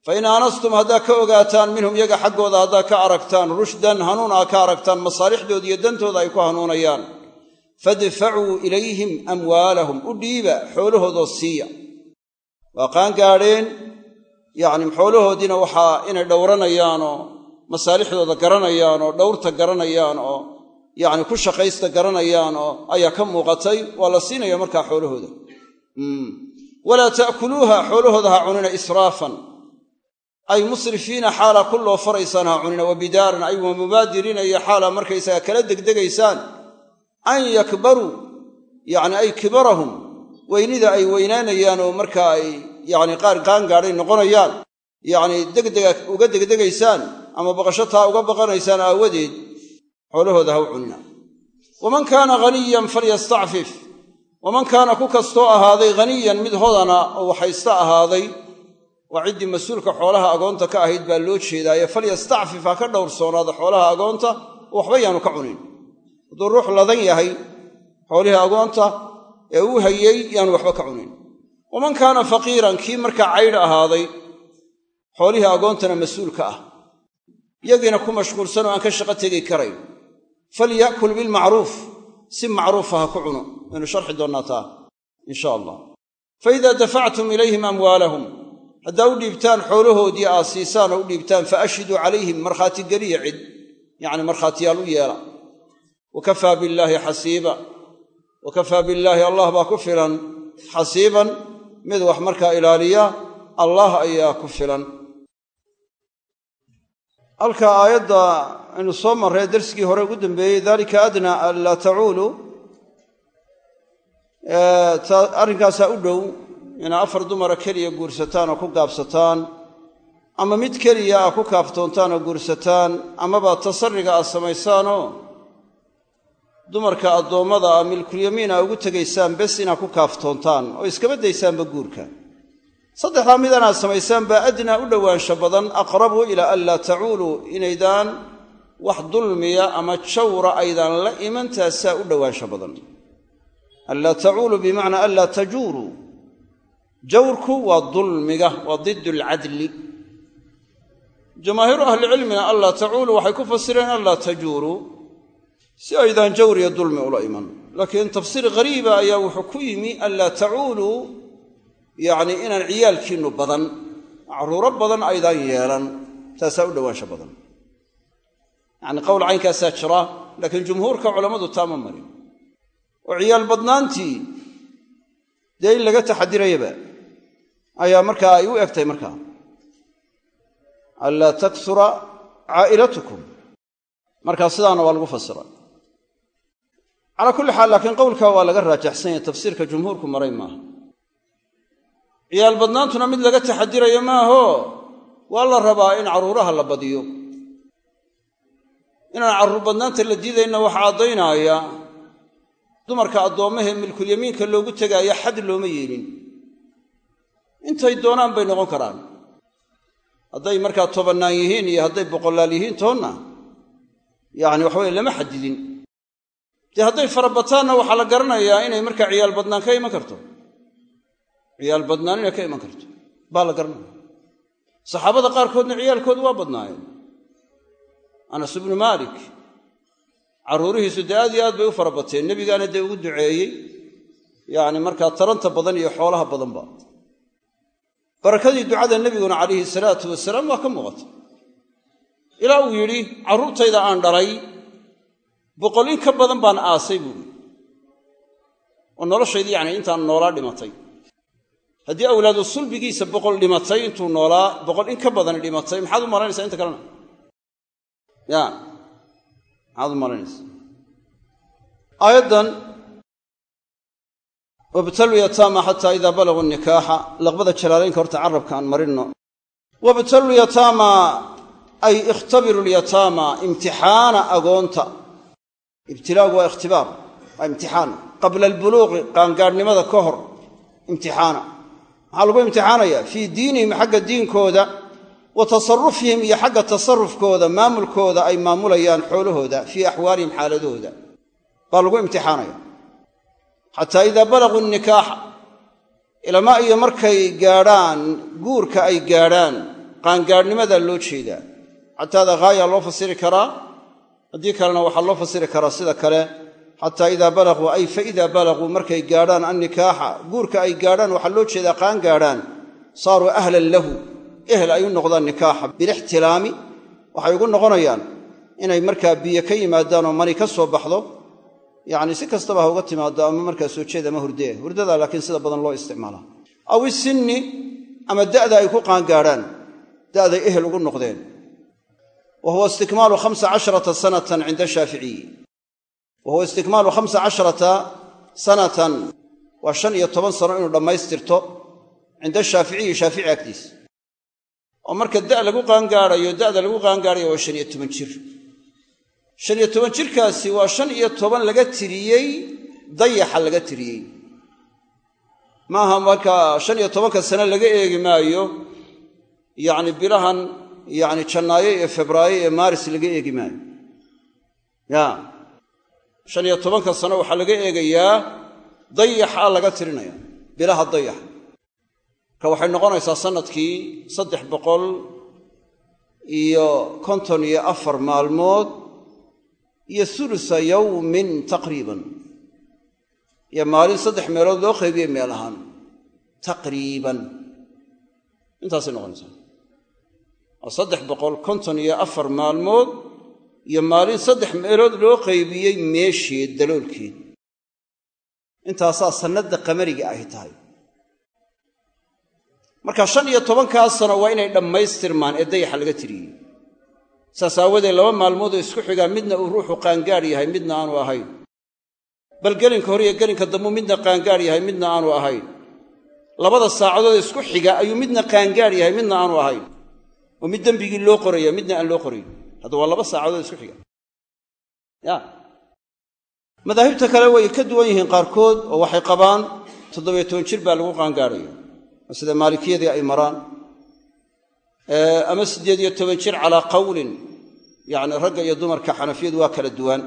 Fain aanastum haddaa ka ogaataan minhum yaga xaggooda haddaa ka aragtaan rushdan hanuun aa ka aragtaan masaalixdooda iyo dantooda ay ku hanuunayaan. Fadfacuu ilayhim amwaalahum. U dhiiba xoolahoodoo siiya waa qaangaadheen yacni xoolahoodiina waxaa inay dhowranayaanoo masaalixdooda garanayaan oo dhowrta garanayaan oo yacni ku shaqaysta garanayaan oo ayaa ka muuqatay waa la siinaya markaa xoolahooda. Walaa ta'kuluuha xoolahooda ha cunina israafan. Ay musrifiina xaala ku loo faraysaan ha cunina wa bidaaran ay wa mubaadiriina iyo xaala markaysaga kala degdegaysaan. An yakbaruu yacni ay kibarahum weynida ay weynaanayaan oo markaa ay yacni qaar qaangaadhay noqonayaan yacni degdega uga degdegaysaan ama baqasho taa uga baqanaysaan aawadeed xoolahooda ha u cunina waman kaana ghaniyan falyastacfif. Waman kaana ku kastoo ahaaday haniyan mid hodana oo waxaysta ahaaday waa ciddii mas'uulka xoolaha agoonta ka ahayd baa loo jeedaaye falyastacfif ha ka dhowrsoonaada xoolaha agoonta oo waxba yaanu ka cunin. Hadduu ruux ladan yahay xoolihii agoonta ee uu hayey yaanu waxba ka cunin. Waman kaana faqiiran kii markaa caydh ahaaday xoolihii agoontana mas'uulka ah. Yagiina ku mashquulsan oo aan ka shaqo tegi karayn falya'kul bilmacruuf si macruufa ha ku cuno. Waynu sharxi doonnaa taa insha allah. Fa idaa dafactum ilayhim amwaalahum haddaa u dhiibtaan xoolahoodii aad siisaan oo u dhiibtaan fa ashhiduu calayhim markhaati geliya cid yacni markhaatiyaal u yeela. Wa kafaa billaahi xasiiba wa kafaa billaahi allah baa ku filan xasiiban mid wax markaa ilaaliya allah ayaa ku filan. Halka aayadda aynu soo marray darsigii hore ugu dambeeyey dalika adnaa an laa tacuulu arrinkaasaa u dhow inaa afar dumara keliya guursataan oo ku gaabsataan ama mid keliya aa ku kaaftoontaan oo guursataan amaba tasarriga aad samaysaanoo dumarka addoommada a milkulyamiin aa ugu tegaysaan bes inaa ku kaaftoontaan oo iskaba daysaanba guurka. Saddexdaa mid anaad samaysaan baa adnaa u dhowaansho badan aqrabu ilaa an laa tacuuluu inaydaan wax dulmiya ama jawra aydaan la iman taasaa u dhowaansho badan. An laa tacuuluu bimacnaa an laa tajuuruu jawrku waa dulmiga waa did alcadli jamaahiiru ahlicilmina an laa tacuuluu waxay ku fasireen an laa tajuuruu si aydaan jawriya dulmi ula iman. Laakiin tafsiir ghariiba ayaa wuxuu ku yimi an laa tacuuluu yacni inaan ciyaalkiinnu badan carruuro badan aydaan yeelan taasaa u dhowaansho badan. Yacni qowl caynkaasaa jira laakiin jumhuurka culammadu taama marin. Oo ciyaal badnaantii dee in laga taxadirayaba ayaa markaa ay u egtahay markaa. Anlaa taksura caa'ilatukum. Markaa sidaana waa lagu fasira calaa kulli xaal laakiin qowlkaa waa laga raajaxsan yahay tafsiirka jumhuurku maray maaha. Ciyaal badnaantuna mid laga taxadirayo maaho waa la rabaa in carruuraha la badiyo. Inaan carruur badnaanta la diidayna waxaa caddaynaya dumarka addoommahee milkulyamiinka loogu tegaayo xad looma yeelin. Intay doonaan bay noqon karaan. Hadday markaa tobannaan yihiin iyo hadday boqollaal yihiin toonna yacni waxaweye lama xadidin dee hadday farabataanna waxaa la garanayaa inay markaa ciyaal badnaan ka iman karto. Ciyaal badnaan inay ka iman karto. Baa la garanaya saxaabada qaarkoodna ciyaalkoodu waa badnaayeen. Anas ibnu maalik carruurihiisu dee aad iyo aad bay u fara bateen. Nebigaana dee ugu duceeyey. Yacni markaa taranta badan iyo xoolaha badanba barakadii ducada nebiguna calayhi salaatu wasalaam waa ka muuqata. Ilaa uu yidhi carruurtayda aan dhalay boqol in ka badan baan aasay buuhi oo noloshaydii yacni intaan noolaa dhimatay. Haddii awlaadu sulbigiisa boqol dhimatay intuu noolaa boqol in ka badan dhimatay maxaad u malaynaysaa inta kalena? Ya maxaad u malaynaysaa aayaddan wabtaluu yataama xataa idaa balaguu nikaaxa. Laqbada jalaalaynka horta carabka aan marinno. Wabtaluu yataama ay ikhtabiru lyataama imtixaana agoonta ibtilaagu waa ikhtibaar waa imtixaan. Qabla albuluuqi qaangaadhnimada ka hor imtixaana. Maxaa lagu imtixaanaya fii diinihim xagga diinkooda wa tasarufihim iyo xagga tasarufkooda maamulkooda ay maamulayaan xoolahooda fii axwaalihim xaaladahooda baa lagu imtixaanaya xataa idaa balaguu nikaaxa ilamaa iyo markay gaadhaan guurka ay gaadhaan qaangaadhnimada loo jeedaa. Xataada haaya loo fasiri karaa haddii kalena waxaa loo fasiri karaa sida kale xataa idaa balaguu ay fa idaa balaguu markay gaadhaan annikaaxa guurka ay gaadhaan waxaa loo jeedaa qaan gaadhaan saaruu ahlan lahu ehel ay u noqdaan nikaaxa bilixtilaami waxay ugu noqonayaan inay markaa biyo ka yimaadaan oo mani ka soo baxdo yacni si kastaba ha uga timaado ama markaa soo jeed ama hurdee hurdada laakiin sida badan loo isticmaalaa aw isinni ama da'da ay ku qaangaadhaan da'day ehel ugu noqdeen wa huwa istikmaalu khamsa casharata sanatan cinda shaaficiyi wa huwa istikmaalu khamsa casharata sanatan waa shan iyo toban sano inuu dhammaystirto cinda shaaficiyi shaafici agtiisa oo marka da' lagu qaangaadhayo da'da lagu qaangaadhayo waa shan iyo toban jir. shan iyo toban jirkaasi waa shan iyo toban laga tiriyey dayaxa laga tiriyey. maaha marka shan iyo tobanka sane laga eegi maayo yacni jannaayo iyo febraayo iyo maaris laga eegi maayo. Ya. Shan iyo tobanka sano waxaa laga eegayaa dayaxa laga tirinaya bilaha dayaxa. Marka waxay noqonaysaa sannadkii saddex boqol iyo konton iyo afar maalmood iyo ulusa yawmin taqriiban. Iyo maalin saddex meelood loo qaybiyey meel ahaan taqriiban. Intaasay noqonaysaa waa saddex boqol konton iyo afar maalmood iyo maalin saddex meelood loo qaybiyey meesheed daloolkeed. Intaasaa sannadda qamariga ahy tahay. Marka shan iyo tobankaa sano waa inay dhammaystirmaan ee dayaxa laga tiriyey. Saas aawadeed laba maalmoodoo isku xigaa midna uu ruuxu qaangaadh yahay midna aanu ahayn. Bal gelinka hore iyo gelinka dambu midna qaangaadh yahay midna aanu ahayn. Labada saacadood isku xiga ayuu midna qaangaadh yahay midna aanu ahayn oo mid dembigii loo qoraya midna aan loo qorayn. Hadda waa laba saacadood isku xiga. Ya. Madaahibta kale way ka duwan yihiin qaarkood oo waxay qabaan toddobiyo toban jir baa lagu qaangaadhaya sida maalikiyadii ay maraan. Ama siddeed iyo toban jir calaa qawlin yacni ragga iyo dumarka xanafiyadu waa kala duwan.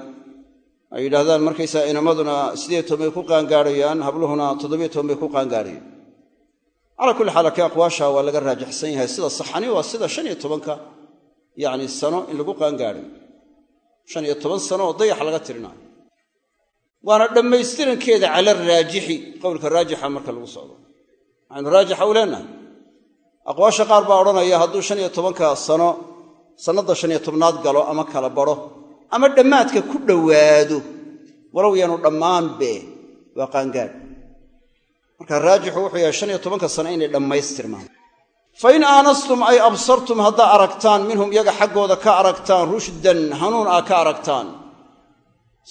Ay yidhahdaan markaysaa inamaduna siddeed toban bay ku qaangaadhayaan habluhuna toddobiyo toban bay ku qaangaadhayaan calaa kulli xaal laakiin aqwaasha waa laga raajixsan yahay sida saxani waa sida shan iyo tobanka yacni sano in lagu qaangaadhayo shan iyo toban sano oo dayax laga tirinaayo waana dhammaystirankeeda cala raajixi qowlka raajixa marka lagu socdo. Waxaynu raajixa u leenahay. Aqwaasha qaar baa odhanaya hadduu shan iyo tobanka sano sannadda shan iyo tobnaad galo ama kala badho ama dhammaadka ku dhowaado walow yaanu dhammaanbe waa qaangaadh marka raajixu wuxuu yahay shan iyo tobanka sano inay dhammaystirmaan. Fa in aanastum ay absartum haddaa aragtaan minhum iyaga xaggooda ka aragtaan rushdan hanuun aa ka aragtaan.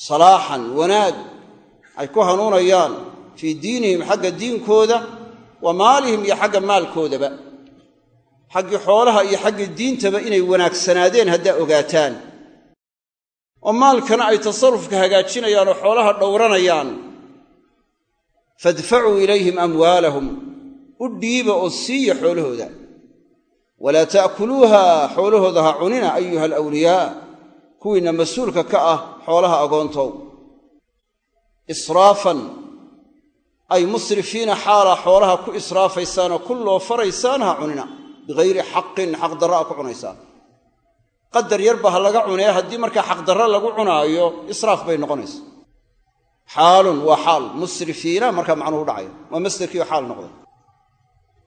Salaaxan wanaag ay ku hanuunayaan fii diinihim xagga diinkooda wa maalihim iyo xagga maalkoodaba. Xaggii xoolaha iyo xaggii diintaba inay wanaagsanaadeen haddaa ogaataan. Oo maalkana ay tasarufka hagaajinayaan oo xoolaha dhowranayaan fadfacuu ilayhim amwaalahum u dhiiba oo siiya xoolahooda. Walaa ta'kuluuha xoolahooda ha cunina ayuha alawliyaa kuwiinna mas'uulka ka ah xoolaha agoontow. Israafan ay musrifiina xaalaa xoolaha ku israafaysaanoo ku loo faraysaan ha cunina bihayri xaqin xaqdarra a ku cunaysaan. Qadar yarba ha laga cunee haddii markaa xaqdarra lagu cunaayo israaf bay noqonaysa xaalun waa xaal musrifiina markaa macnuhu dhacaya waa masderkiio xaal noqday.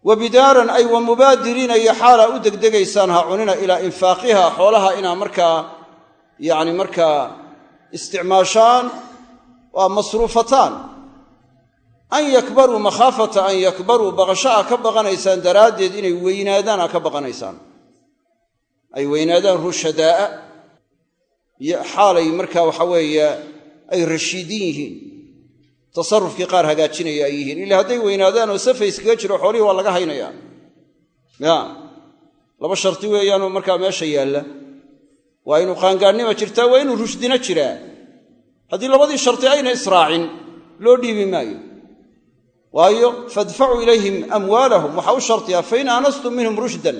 Wa bidaaran ay wa mubaadiriina iyo xaalaa u degdegaysaan ha cunina ilaa infaaqiha xoolaha inaa markaa yacni markaa isticmaashaan waa masruufataan. An yakbaruu makhaafata an yakbaruu baqasho a ka baqanaysaan daraaddeed inay weynaadaan a ka baqanaysaan. Ay weynaadaan rushadaa'a. Iyo xaalay markaa waxa weeye ay rashiidin yihiin. Tasarufkii qaar hagaajinaya ay yihiin. Ila hadday weynaadaan oo safays kaga jiro xoolihii waa laga haynayaa ya. Laba sharti weeyaanoo markaa meesha yaalla. Waa inuu qaangaadhnima jirtaa waa inuu rushdina jiraa. Haddii labadii sharti ayna israacin loo dhiibi maayo. Waayo faadfacuu ilayhim amwaalahum. Waxaa u shartiya fain aanastum minhum rushdan.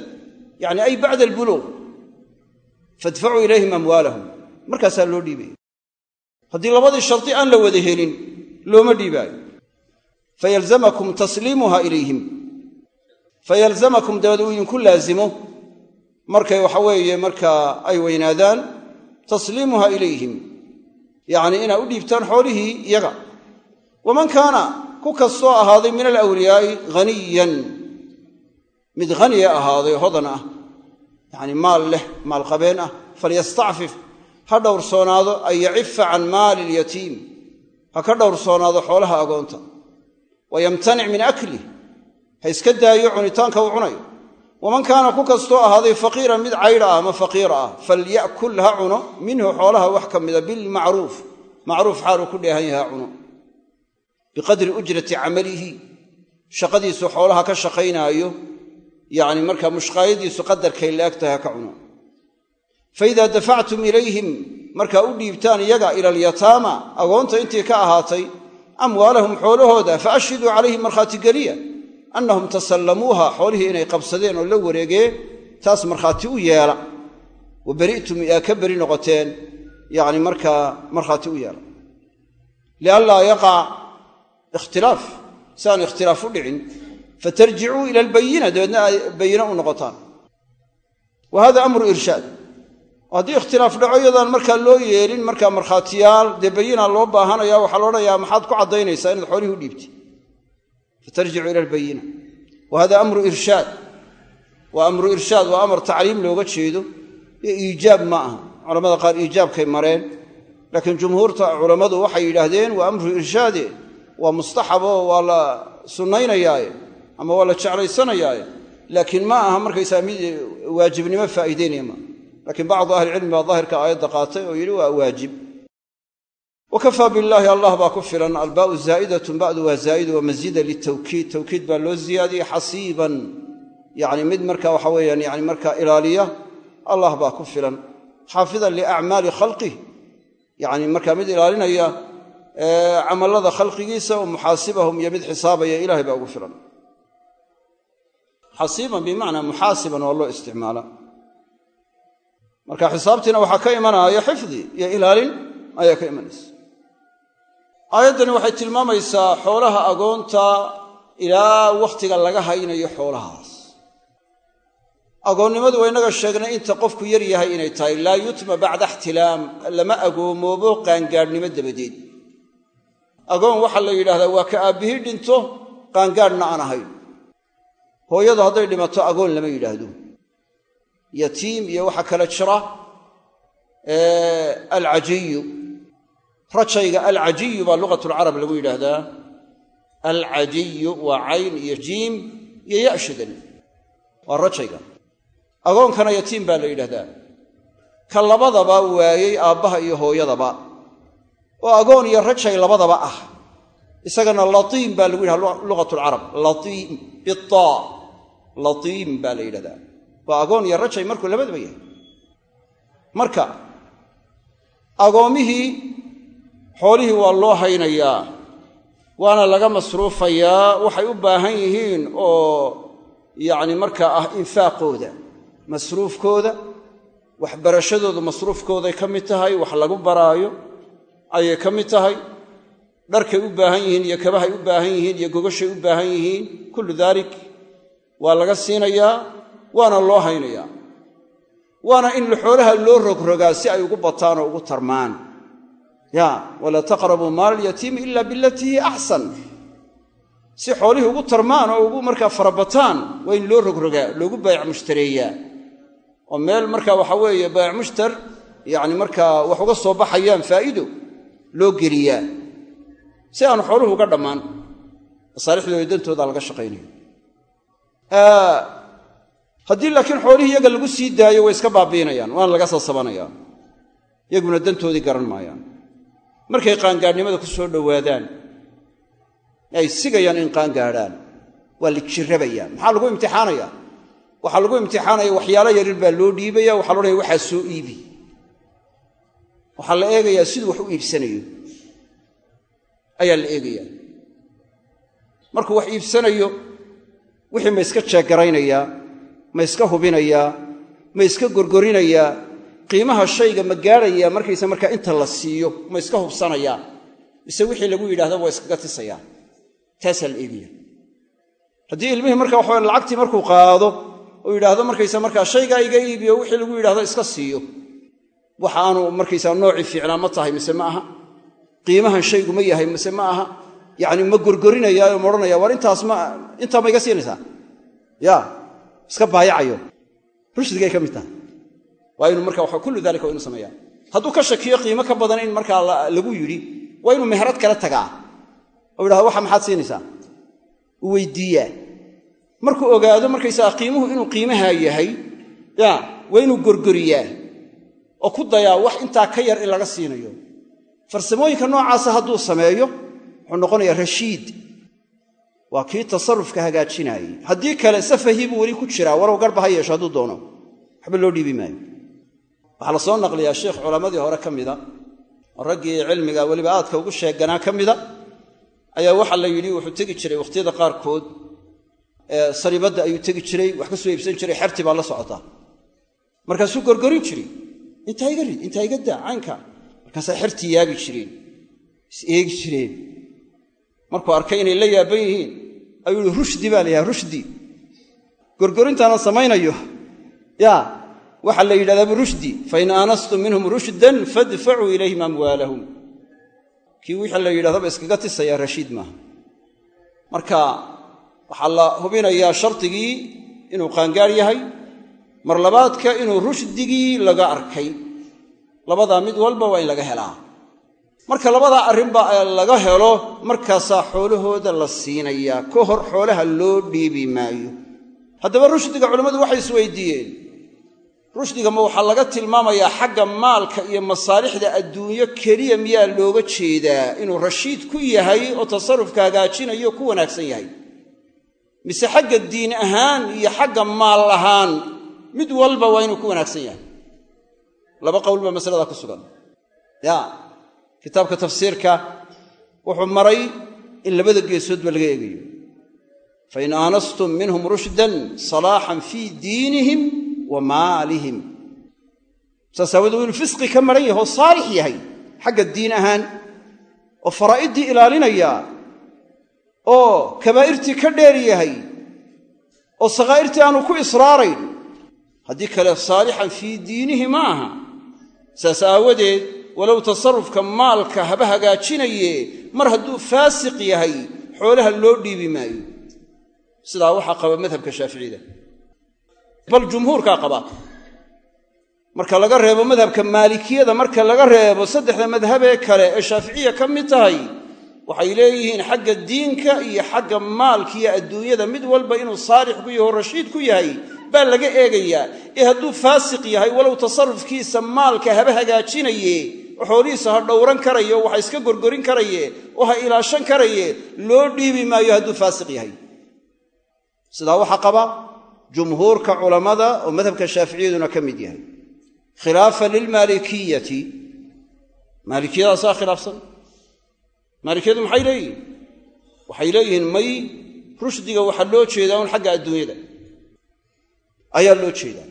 Yacni ay bacda albuluuq faadfacuu ilayhim amwaalahum. Markaasaa loo dhiibaya haddii labadii sharti aan la wada helin looma dhiibaayo. Fayalzamakum tasliimuha ilayhim. Fayalzamakum dabeed uu idinku laazimo. Markay waxa weeye markaa ay weynaadaan tasliimuha ilayhim. Yacnii inaa u dhiibtaan xoolihii iyaga. Waman kaana ku kastoo ahaaday min alawliyaa'i haniyan mid haniya ahaaday hodan ah. Yacni maal leh maalqabeen ah. Falyastacfif ha dhowrsoonaado an yacifa can maali ilyatiim ha ka dhowrsoonaado xoolaha agoonta. Wa yamtanic min aklih ha iska daayo cunitaanka uu cunayo. Waman kaana ku kastoo ahaaday faqiiran mid caydha ah ama faqiira ah falya'kul ha cuno minhu xoolaha wax ka mida bilmacruuf macruuf. Xaaluu ku dheehan yaha cuno. Biqadri ujrati camalihi. Shaqadiisu xoolaha ka shaqaynaayo. Yacni markaa mushqaayadiisu qadarkay la eg tahay ha ka cuno fa idaa dafactum ilayhim markaa u dhiibtaan iyaga ila alyataama agoonta intii ka ahaatay amwaalahum xoolahooda fa ashhiduu calayhim markhaati geliya annahum tasallamuuha xoolihii inay qabsadeen oo la wareegeen taas markhaati u yeela. Wa beri'tum aa ka beri noqoteen yacni markaa markhaati u yeela. Lianlaa yaqac ikhtilaaf si ikhtilaaf u dhicin fatarjicuu ila albayina dabeedna ay bayina u noqotaan. Wa hada amru irshaad haddii ikhtilaaf dhaco iyadaan markaa loo yeelin markaa markhaatiyaal dee bayina loo baahanaya waxaa la maxaad ku caddaynaysaa inaad xoolihii u dhiibtay fatarjicu ila albayina. Wa hada amru irshaad. Waa amru irshaad waa amar tacliim looga jeedo. Iyo iijaab ma aha. Culamada qaar iijaabkay mareen. Laakiin jumhuurta culammadu waxay yidhaahdeen waa amru irshaade. Waa mustaxabo waa la sunnaynayaaye ama waa la jeclaysanayaaye laakiin ma aha markaysaa mid waajibnimo faa'iideynaya maa lakiin bacdu ahlicilmi baa daahirka aayadda qaatay oo yidhi waa waajib. Wa kafaa billaahi allah baa ku filan albaau zaa'idatun ba'du waa zaa'ida wa masiida litawkiid. Tawkiid baa loo ziyaadiyey xasiiban. Yacni mid marka waxa weeyaan yani markaa ilaaliya allah baa ku filan. Xaafidan liacmaali khalqih yacni markaa mid ilaalinaya camallada khalqigiisa oo muxaasibahum iyo mid xisaabaya ilahay baa ugu filan. Xasiiban bimacnaa muxaasiban waa loo isticmaala marka xisaabtiina waxaa ka imanaya xifdi iyo ilaalin ayaa ka imanaysa. Aayaddani waxay tilmaamaysaa xoolaha agoonta ilaa wakhtiga laga haynayo xoolahaas. Agoonnimadu waa innaga sheegnay inta qofku yar yahay inay tahay laa yutma bacda ixtilaam lama agoomoobo qaangaadhnimo dabadeed. Agoon waxaa la yidhahdaa waa ka aabbihii dhinto qaangaadhna aan ahayn. Hooyadu hadday dhimato agoon lama yidhaahdo yatiim iyo waxaa kale jira alcajiyu. Rajayga alcajiyu baa lugatulcarab lagu yidhaahdaa. Alcajiyu waa cayn iyo jiim iyo yashidan. Waa rajayga. Agoonkana yatiim baa la yidhahdaa ka labadaba waayey aabbaha iyo hooyadaba. Oo agoon iyo rajay labadaba ah. Isagana latiim baa lagu yidhahda lugatulcarab latiim bitaa latiim baa la yidhahdaa waa agoon iyo rajay markuu labadaba yahay. Marka agoommihii xoolihii waa loo haynayaa waana laga masruufayaa waxay u baahan yihiin oo yacni markaa ah infaaqooda masruufkooda waxbarashadooda masruufkooday ka mid tahay wax lagu baraayo ayay ka mid tahay dharkay u baahan yihiin iyo kabahay u baahan yihiin iyo gogashay u baahan yihiin kullu daalik waa laga siinayaa waana loo haynayaa. Waana in xoolaha loo rogrogaa si ay ugu bataan oo ugu tarmaan. Ya walaa taqrabuu maala alyatiimi ila bilatii hiya axsan si xoolihii ugu tarmaan oo ugu markaa farabataan waa in loo rogrogaa loogu baayac mushtareeyaa. Oo meel marka waxa weeye baayac mushtar yacni markaa wax uga soo baxayaan faa'iido loo geliyaa. Si aanu xooluhu uga dhammaan masaalixdooda dantooda laga shaqaynayo haddii laakiin xoolihii iyaga lagu sii daayo way iska baabiinayaan waana laga sasabanayaan iyaguna dantoodii garan maayaan. Markay qaangaadhnimada ku soo dhowaadaan ay sigayaan in qaangaadhaan waa la jirrabayaan maxaa lagu imtixaanayaa? Waxaa lagu imtixaanaya waxyaalo yaryar baa loo dhiibaya waxaa lo odhanaya waxaa soo iibi. Waxaa la eegayaa siduu wax u iibsanayo. Ayaa la eegayaa. Markuu wax iibsanayo wixii ma iska jeegaraynayaa ma iska hubinayaa ma iska gorgorinayaa qiimaha shayga ma gaadhayaa markaysa markaa inta la siiyo ma iska hubsanayaa mise wixii lagu yidhahda waa iskaga taasaa la eegaya. Haddii ilmihii marka waxawa lacagtii markuu qaado uu yidhaahdo markaysa markaa shaygaa iga iibiyo wixii lagu yidhahdo iska siiyo. Waxa aanu noocii fiicnaa ma tahay mise ma aha. Qiimahan shaygu ma yahay mise ma aha. Yacni ma gorgorinayaayo ma odhanaya war intaas ma intaa ma iga siinaysaa? Ya iska baayacayo. Rushdigay ka mid tahay. Waa inuu marka waxa kullu dalika waa inu sameeyaa. Hadduu ka shakiyo qiimo ka badan in markaa lagu yidhi waa inuu meherad kale tagaa. Oo yidhahdo waxa maxaad siinaysaa? Uu weydiiyaa. Markuu ogaado markaysaga qiimuhu inuu qiimahaa yahay ya waa inuu gorgoriyaa. Oo ku dayaa wax intaa ka yar in laga siinayo. Farsamooyinka noocaasa hadduu sameeyo wuxuu noqonayaa rashiid waa kii tasarufka hagaajinaayey haddii kale safahii buu weli ku jiraa warow garba ha yeesho hadduu doono. Waxba loo dhiibi maayo. Waxaa la soo naqliyaa sheikh culammadii hore ka mida oo raggii cilmiga weliba aadka ugu sheeganaa ka mida ayaa waxaa la yidhi wuxuu tegi jiray wakhtiyada qaarkood saribadda ayuu tegi jiray wax ka soo iibsan jiray xerti baa la socotaa markaasuu gorgorin jiray. Intaa iga rid intaa iga daa caynka. Markaasaa xertii yaabi jireen is eegi jireen markuu arkay inay la yaaban yihiin ayuu yihi rushdi baa layaha rushdi. Gorgorintaanan samaynayo. Ya waxaa la yidhahdaa rushdi. Fain aanastum minhum rushdan fadfacuu ilayhim amwaalahum. Kii wixii la yidhahdaba iskaga tisayaa rashiid maaha. Marka waxaa la hubinayaa shardigii inuu qaangaar yahay. Mar labaadka inuu rushdigii laga arkay labadaa mid walba waa in laga helaa marka labadaa arrinba laga helo markaasaa xoolahooda la siinayaa ka hor xoolaha loo dhiibi maayo. Haddaba rushdiga culammadu waxay isweydiiyeen. Rushdiga ma waxaa laga tilmaamayaa xagga maalka iyo masaalixda adduunyo keliya miyaa looga jeedaa inuu rashiid ku yahay oo tasarufka hagaajinayo ku wanaagsan yahay. Mise xagga diin ahaan iyo xagga maal ahaan mid walba waa inuu ku wanaagsan yahay. Laba qowl baa masalada ku sugan. Ya kitaabka tafsiirka wuxuu maray in labada geesoodba laga eegayo. Fain aanastum minhum rushdan salaaxan fii diinihim wa maalihim. Saas aawadee inuu fisqi ka maran yahay oo saalix yahay xagga diin ahaan oo faraa'iddii ilaalinaya oo kabaa'irtii ka dheer yahay oo sakhaa'irtii aanu ku israarayn. Haddii kale saalixan fii diinihi ma aha. Saas aawadeed walow tasarufka maalka haba hagaajinaye mar hadduu faasiq yahay xoolaha loo dhiibi maayo. Sidaa waxaa qaba madhabka shaaficiyada bal jumhuurkaa qabaa marka laga reebo madhabka maalikiyada marka laga reebo saddexda madhabee kale ee shaaficiya ka mid tahay waxay leeyihiin xagga diinka iyo xagga maalka iyo adduunyada. Mid walba inuu saalix ku yaho rashiid ku yahay baa laga eegayaa ee hadduu faasiq yahay walow tasarufkiisa maalka haba hagaajinaye oo xoolihiisa ha dhowran karaye oo waxa iska gorgorin karaye oo ha ilaashan karaye loo dhiibi maayo hadduu faasiq yahay. Sidaa waxaa qaba jumhuurka culammada oo madhabka shaaficiyaduna ka mid yahay. Khilaafa lilmaalikiyati maalikiyadaasaa khilaafsan. Maalikiyadu maxay leeyihiin waxay leeyihiin may rushdiga waxaa loo jeedaa un xagga adduunyada. Ayaa loo jeedaa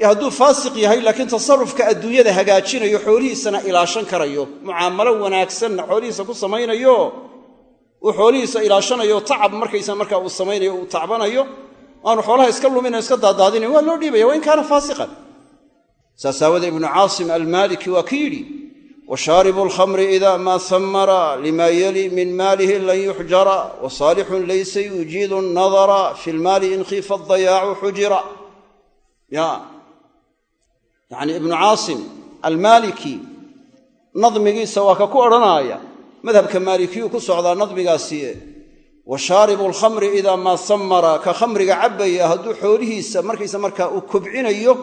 ee hadduu faasiq yahay laakiin tasarufka adduunyada hagaajinayo xoolihiisana ilaashan karayo mucaamalo wanaagsanna xoolihiisa ku samaynayo uu xoolihiisa ilaashanayo tacab markaysa markaa uu samaynayo uu tacbanayo aanu xoolaha iska luminayo iska daadaadinayn waa loo dhiibaya wa kaana faasiqan. Saas aawadee ibnu caasim almaaliki waa ki yidhi washaaribu alkhamri ida maa samara lima yali min maalihi lan yuxjara wa saalixun laysa yujiidu nadara fi lmaali in khiifa adayaacu xujira ya yacni ibnu caasim almaaliki nadmigiisa waa ka ku odhanaaya madhabka maalikiyuu ku socdaa nadmigaasi wa shaaribu alkhamri idaa maa samara ka khamriga cabbaya hadduu xoolihiisa markaysa markaa uu kobcinayo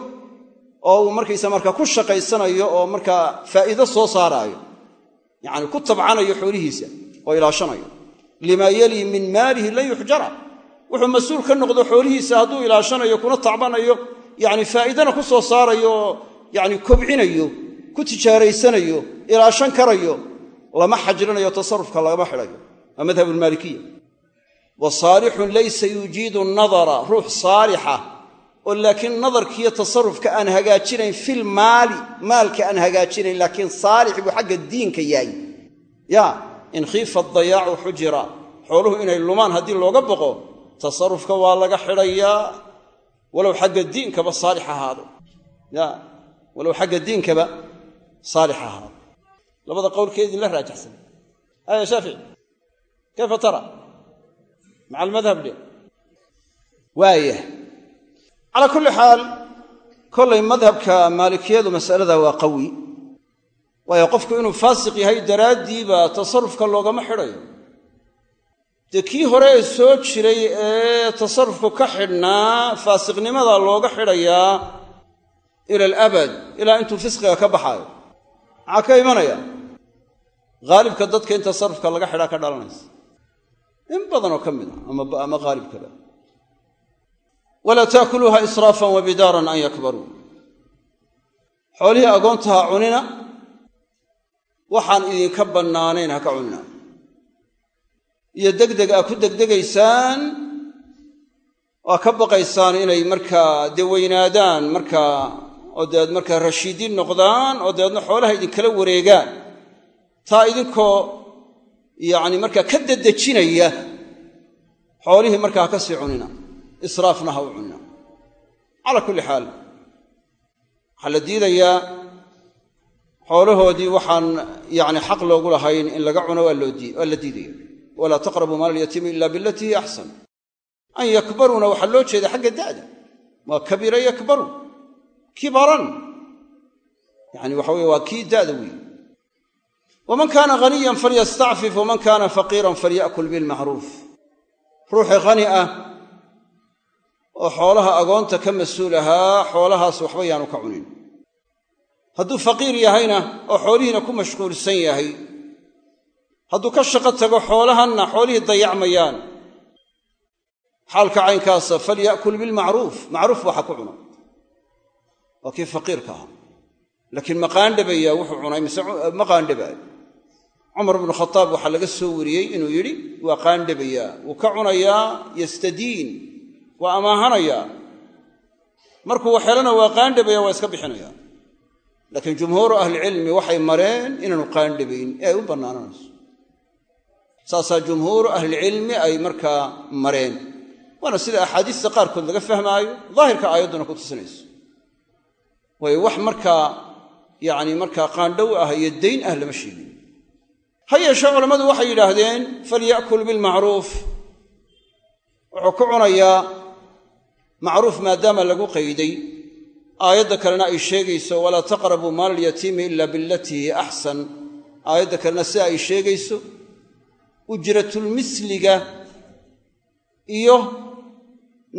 oo uu markaysa markaa ku shaqaysanayo oo markaa faa'iido soo saaraayo. Yacni ku tabcanayo xoolihiisa oo ilaashanayo. Limaa yalii min maalihi lan yuxjara wuxuu mas'uul ka noqdo xoolihiisa hadduu ilaashanayo kuna tacbanayo yacni faa'iidana ku soo saarayo oo yacni kobcinayo ku tijaaraysanayo ilaashan karayo lama xajrinayo tasarufka lagama xidhayo waa madhab almaalikiya wa saalixun laysa yujiidu nadara ruux saalixa oo laakiin nadarkiiyo tasarufka aan hagaajinayn fil maali maalka aan hagaajinayn laakiin saalix buu xagga diinka yahay. Ya in khiifa adayaacu xujira xooluhu inay lumaan haddii looga boqo tasarufka waa laga xidhayaa walow xagga diinkaba saalix ahaado. Ya walow xagga diinkaba saalix ahaado. Labada qowlkeedii la raajaxsan. Aya shaafici? Kayfa tara? Maca almadhab dhe waaya calaa kulli xaal kollay madhabka maalikiyadu masalada waa qawi. Waayo qofku inuu faasiq yahay daraaddiiba tasarufka loogama xidhayo dee kii hore ee soo jiray ee tasarufku ka xidhnaa faasiqnimada looga xidhayaa ila alabad ilaa intuu fisqiga ka baxaayo. Maxaa ka imanaya? Haalibka dadka in tasarufka laga xidhaa ka dhalanaysa. In badanoo ka mid a ama haalibkaba walaa taakuluuha israafan wa bidaaran an yakbaruu xoolihii agoontaha cunina waxaan idinka bannaanayn ha ka cunina iyo degdeg aa ku degdegaysaan waa ka baqaysaan inay markaa dee weynaadaan markaa oo deed markaa rashiidiin noqdaan oo dabeedna xoolaha idinkala wareegaan. Taa idinkoo yacni markaa ka dedejinaya xoolihii markaa ha ka sii cunina israafna ha u cunina. Calaa kulli xaal waxaa la diidayaa xoolahoodii waxaan yacni xaq loogu lahayn in laga cuno waa la diidaya walaa taqrabuu maala alyatiimi ila bilatii hiya axsan an yakbaruuna waxaa loo jeeda xagga da'da. Waa kabira yakbaru kibaran. Yani waxa weye waa kii da'da weeye waman kaana haniyan falyastacfif waman kaana faqiiran falya'kul bilmacruuf. Ruuxii hani ah oo xoolaha agoonta ka mas'uul ahaa xoolahaas waxba yaanu ka cunin. Hadduu faqiir yahayna oo xoolihiina ku mashquulsan yahay hadduu ka shaqo tago xoolahanna xoolihii dayacmayaan. Xaalka caynkaasa falya'kul bilmacruuf macruuf. Waxa ku cuna waa kii faqiirka ahaa. Laakiin ma wuxuu cunay mise ma cumar bnu khataab waxaa laga soo wariyey inuu yidhi waa qaandhabayaa wuu ka cunayaa yastadiin. Waa amaahanayaa. Markuu waxhelana waa qaandhabaya waa iska bixinaya laakiin jumhuuru ahlicilmi waxay mareen inaanu qaandhabayn ee ay u bannaananayso saasaa jumhuuru ahlicilmi ay markaa mareen. Waana sida axaadiista qaarkood laga fahmaayo daahirka aayadduna ku tusinayso. Waayo wax markaa yacni markaa qaandhow ah iyo dayn ah lama sheegin. Ha yeeshee culammadu waxay yidhaahdeen falya'kul bilmacruuf wuxuu ku cunayaa macruuf maadaama lagu qayday. Aayadda kalena ay sheegayso walaa taqrabuu maala alyatiimi ila bilatii hiya axsan aayadda kalena sida ay sheegayso ujratulmisliga iyo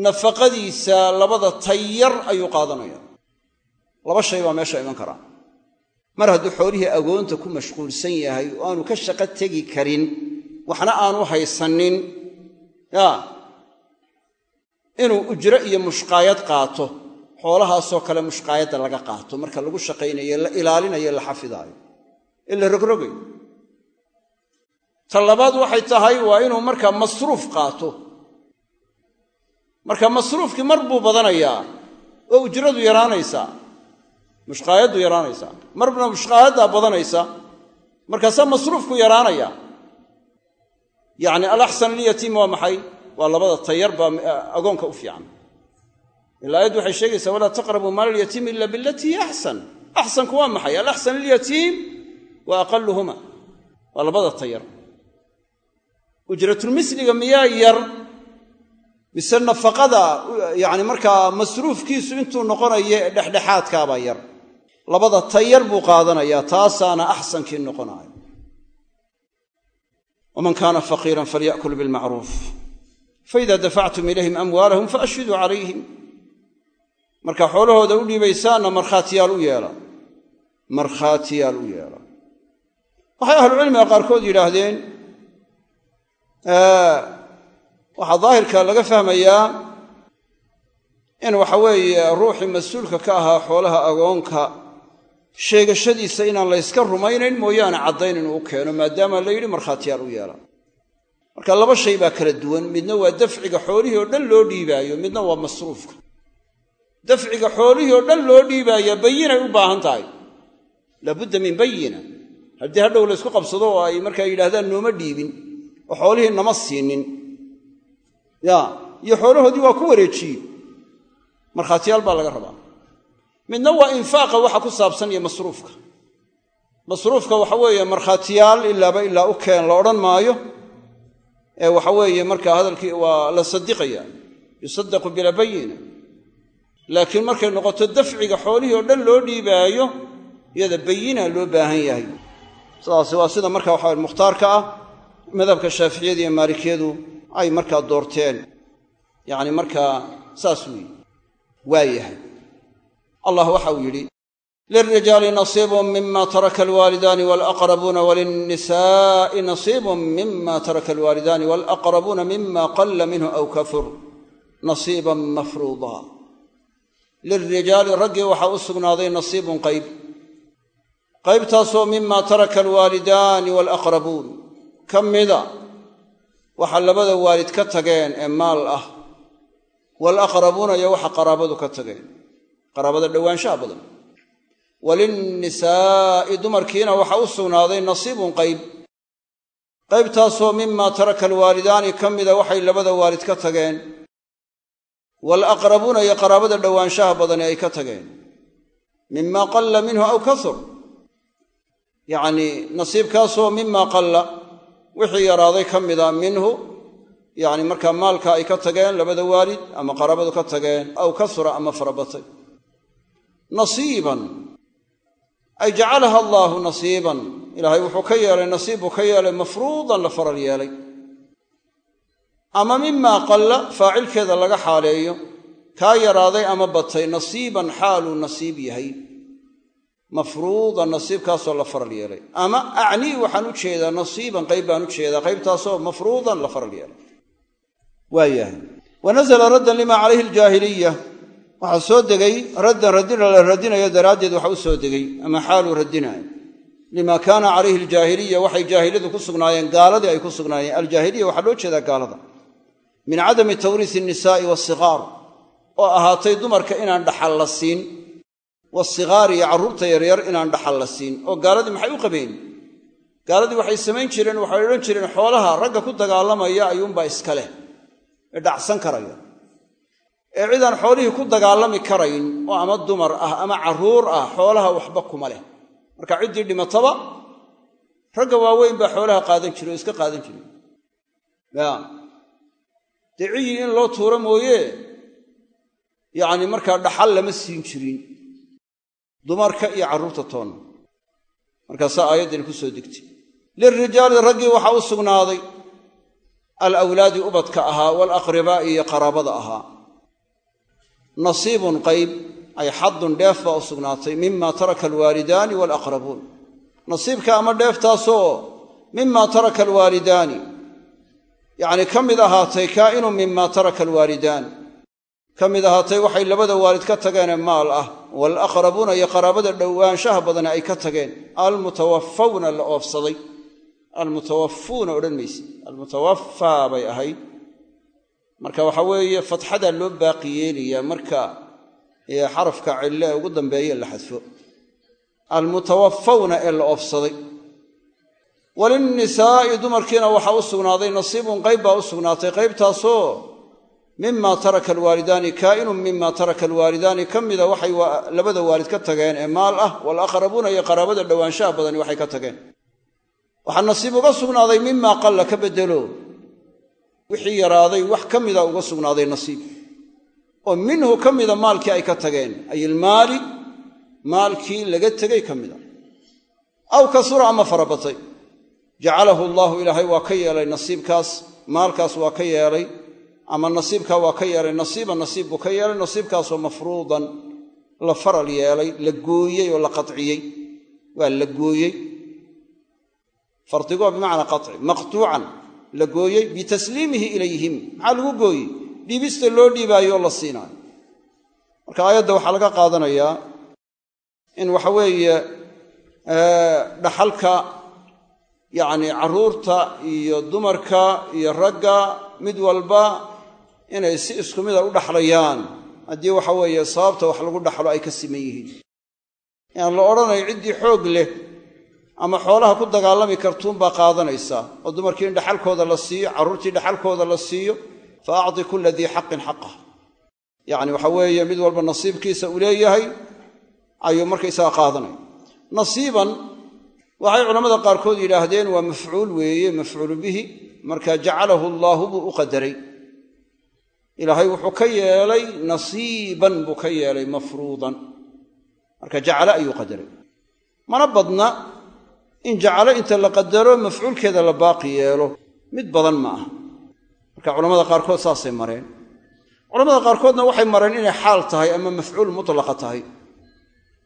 nafaqadiisa labada tayar ayuu qaadanaya laba shay baa meesha iman karaa. Mar hadduu xoolihii agoonta ku mashquulsan yahay oo aanu ka shaqo tegi karin waxna aanu haysanin inuu ujro iyo mushqaayad qaato xoolahaasoo kale mushqaayadda laga qaato marka lagu shaqaynayo la ilaalinayo la xafidaayo ee rogrogayo ta waxay tahay waa inuu markaa masruuf qaato. Marka masruufkii mar buu badanayaa oo ujradu yaraanaysaa mushqaayaddu yaraanaysaa marna mushqaayaddaa badanaysa markaasaa masruufku yaraanaya. Yacni alaxsan lilyatiim waa maxay? Waa labada tayar baa agoonka u fiican. Ila aayaddu waxay sheegaysaa walaa taqrabuu maala alyatiim ila bilatii axsan. Axsanku waa maxay? Alaxsan lilyatiim wa aqaluhuma waa labada tayar ujratulmisliga miyaa yar mise nafaqada yacni markaa masruufkiisu intuu noqonayo dhexdhexaadkaabaa yar. Labada tayar buu qaadanayaa taasaana axsankii noqonaayo. Waman kaana faqiiran falya'kul bilmacruuf. Faida dafactum ilayhim amwaalahum faashhiduu calayhim. Markaa xoolahooda u dhiibaysaanna markhaatiyaal u yeela. Markhaatiyaal u yeela. Waxay ahlucilmiga qaarkood yidhaahdeen waxaa daahirka laga fahmayaa in waxa weeye ruuxii mas'uulka ka ahaa xoolaha agoonka sheegashadiisa inaan layska rumaynayn mooyaane caddayn inuu u keeno maadaama la yidhi markhaatiyaal u yeela. Marka laba shay baa kala duwan. Midna waa dafciga xoolihii oo dhan loo dhiibaayo midna waa masruufka dafciga xoolihii oo dhan loo dhiibaaya bayinay u baahan tahay. Laabudda min bayina haddii hadhow laysku qabsado oo ay markaa yidhahdaan nooma dhiibin oo xoolihii nama siinin. Ya iyo xoolahoodii waa ku wareejiye. Markhaatiyaal baa laga rabaa. Midna waa infaaqa waxa ku saabsan iyo masruufka. Masruufka waxa weeye markhaatiyaal ilaaba ilaa u keen la odhan maayo ee waxa weeye markaa hadalkii waa la sadiqaya yusadaqu bilaa bayina laakiin markay noqoto dafciga xoolihii oo dhan loo dhiibaayo iyada bayina loo baahan yahay. Sidaasi waa sida marka waxa mukhtaarka ah madhabka shaaficiyada iyo maalikiyadu ay markaa doorteen. Yacni markaa saas weeye waa yahay. Allah waxa uu yidhi lilrijaali nasiibun mima taraka alwaalidaani walaqrabuuna walinnisaa'i nasiibun mima taraka alwaalidaani walaqrabuuna mima qalla minhu aw kafur. Nasiiban mafruuda. Lilrijaali raggii waxaa u sugnaaday nasiibun qayb. Qaybtaasoo mima taraka alwaalidaani walaqrabuun ka mida waxa labada waalid ka tageen ee maal ah walaqrabuuna iyo waxa qaraabadu ka tageen. Qaraabada dhowaanshaha badan. Walinnisaa'i dumarkiina waxa u sugnaaday nasiibun qayb. Qaybtaasoo mima taraka alwaalidaani ka mida waxay labada waalid ka tageen. Waalaqrabuuna iyo qaraabada dhowaanshaha badani ay ka tageen. Mima qalla minhu aw kasur yacnii nasiibkaasoo mima qalla wixii yaraaday ka mida minhu yacni markaa maalka ay ka tageen labada waalid ama qaraabadu ka tageen aw kasura ama farabatay. Nasiiban. Ay jacalaha allaahu nasiiban. Ilaahay wuxuu ka yeelay nasiib buu ka yeelay mafruudan la faral yeelay. Ama mimaa qalla faacilkeeda laga xaaleeyo kaa yaraaday ama batay nasiiban xaaluu nasiib yahay mafruudan nasiibkaasoo la faral yeelay. Ama acnii waxaan u jeedaa nasiiban qayb baan u jeedaa qaybtaasoo mafruudan la faral yeelay. Waa yahay. Wa nasala raddan lima calayhi aljaahiliya. Waxaa soo degay raddan raddina la radinayo daraaddeed waxa u soo degay ama xaaluu radinaayo lima kaana calayhi aljaahiliya waxay jaahiliyadu ku sugnaayeen gaaladii ay ku sugnaayeen. Aljaahiliya waxaa loo jeedaa gaalada. Min cadami tawriisi innisaa'i waasiqaar oo ahaatay dumarka inaan dhaxal la siin waasiqaari iyo carruurta yaryar inaan dhaxal la siin. Oo gaaladii maxay u qabeen? Gaaladii waxay samayn jireen waxay odhan jireen xoolaha ragga ku dagaalamaya ayuunbaa iska leh. Ee dhacsan karaya ee cidaan xoolihii ku dagaalami karayn oo ama dumar ah ama carruur ah xoolaha waxba kuma leh. Marka ciddii dhimataba ragga waaweyn baa xoolaha qaadan jiray oo iska qaadan jiray ya. Dee in loo tuuro mooye? Yacni markaa dhaxal lama siin jirin dumarka iyo carruurta toonna markaasaa aayaddani ku soo degtay lilrijaali raggii waxaa u sugnaaday alawlaadi ubadka ahaa waalaqribaa'i iyo qaraabada ahaa. Nasiibun qayb ay xadun dheef baa u sugnaatay mima taraka alwaalidaani waalaqrabuun nasiibka ama dheeftaasoo mima taraka alwaalidaani. Yacni ka mid ahaatay kaa'inun mima taraka alwaalidaani. Ka mid ahaatay waxay labada waalid ka tageenee maal ah waalaqrabuuna iyo qaraabada dhowaanshaha badani ay ka tageen almutawafawna la oofsaday. Almutawafuuna odhan mayse. Almutawafaa bay ahayd. Marka waxaa weeye fatxadaa loo baaqi yeelayaa marka xarafka cille ee ugu dambeeye la xadfo. Almutawafawna ee la oofsaday. Walinnisaa'i dumarkiina waxaa u sugnaaday nasiibun qayb baa u sugnaatay. Qaybtaasoo mima taraka alwaalidaani kaa'inun mima taraka alwaalidaani. Ka mida waxay labada waalid ka tageen ee maal ah waalaqrabuuna iyo qaraabada dhowaanshaha badani waxay ka tageen. Waxaa nasiib uga sugnaaday mima qalla ka beddelo wixii yaraaday wax ka mida uga sugnaaday nasiib. Oo minhu ka mida maalkii ay ka tageen ay ilmaali maalkii laga tegay ka mida. Aw kasura ama farabatay jacalahu allaahu ilaahay waa ka yeelay nasiibkaas maalkaas waa ka yeelay ama nasiibkaa waa ka yeelay nasiiban nasiib buu ka yeelay nasiibkaasoo mafruudan la faral yeelay la gooyey oo la qaciyey waa la gooyey. Fardigoo bimacnaa qaci maqtuucan. La gooyey bitasliimihi ilayhim. Maxaa lagu gooyey? Dhiibista loo dhiibaayo la siinaayo. Marka aayadda waxaa laga qaadanayaa in waxa weeye dhaxalka yacni carruurta iyo dumarka iyo ragga mid walba inay si isku mida u dhaxlayaan. Haddii waxa weeye sababta wax lagu dhaxlo ay ka siman yihiin. Yaan la odhanayo ciddii xoog leh ama xoolaha ku dagaalami kartuunbaa qaadanaysaa oo dumarkii in dhaxalkooda la siiyo carruurtii dhaxalkooda la siiyo fa acti kulla dii xaqin xaqah yacni waxa weeye mid walba nasiibkiisa uu leeyahay ayuu markaysaga qaadanaya nasiiban waxay culammada qaarkood yidhaahdeen waa mafcuul weeye mafcuulu bihi marka jacalahu allaahu buu u qadaray ilaahay wuxuu ka yeelay nasiiban buu ka yeelay mafruudan. Marka jacale ayuu qadaray. Mana badna in jacalo inta la qadaro mafcuulkeeda la baaqi yeelo. Mid badan ma aha. Marka culamada qaarkood saasay mareen. Culamada qaarkoodna waxay mareen inay xaal tahay ama mafcuul mutlaqa tahay.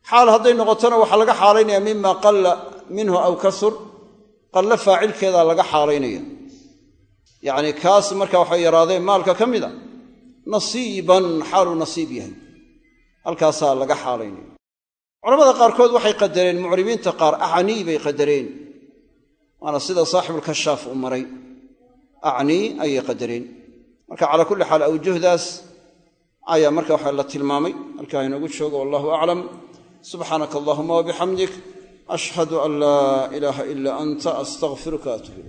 Xaal hadday noqotona waxaa laga xaalaynaya mima qalla minhu aw kasur qallo faacilkeedaa laga xaalaynaya yacni kaas marka waxay yaraadeen maalka ka mida nasiiban xaaluu nasiib yahay. Halkaasaa laga xaalaynaya culamada qaarkood waxay qadareen mucribiinta qaar acnii bay qadareen. Waana sida saaxibulkashaaf u maray. Acnii ayay qadareen. Marka calaa kulli xaal awjuhdaas ayaa marka waxa la tilmaamay. Halkaa inoogu joogo wallahu aclam. Subxaanaka allahuma wabixamdik ashhadu an laa ilaaha ila anta astaqfiruka atub ilayk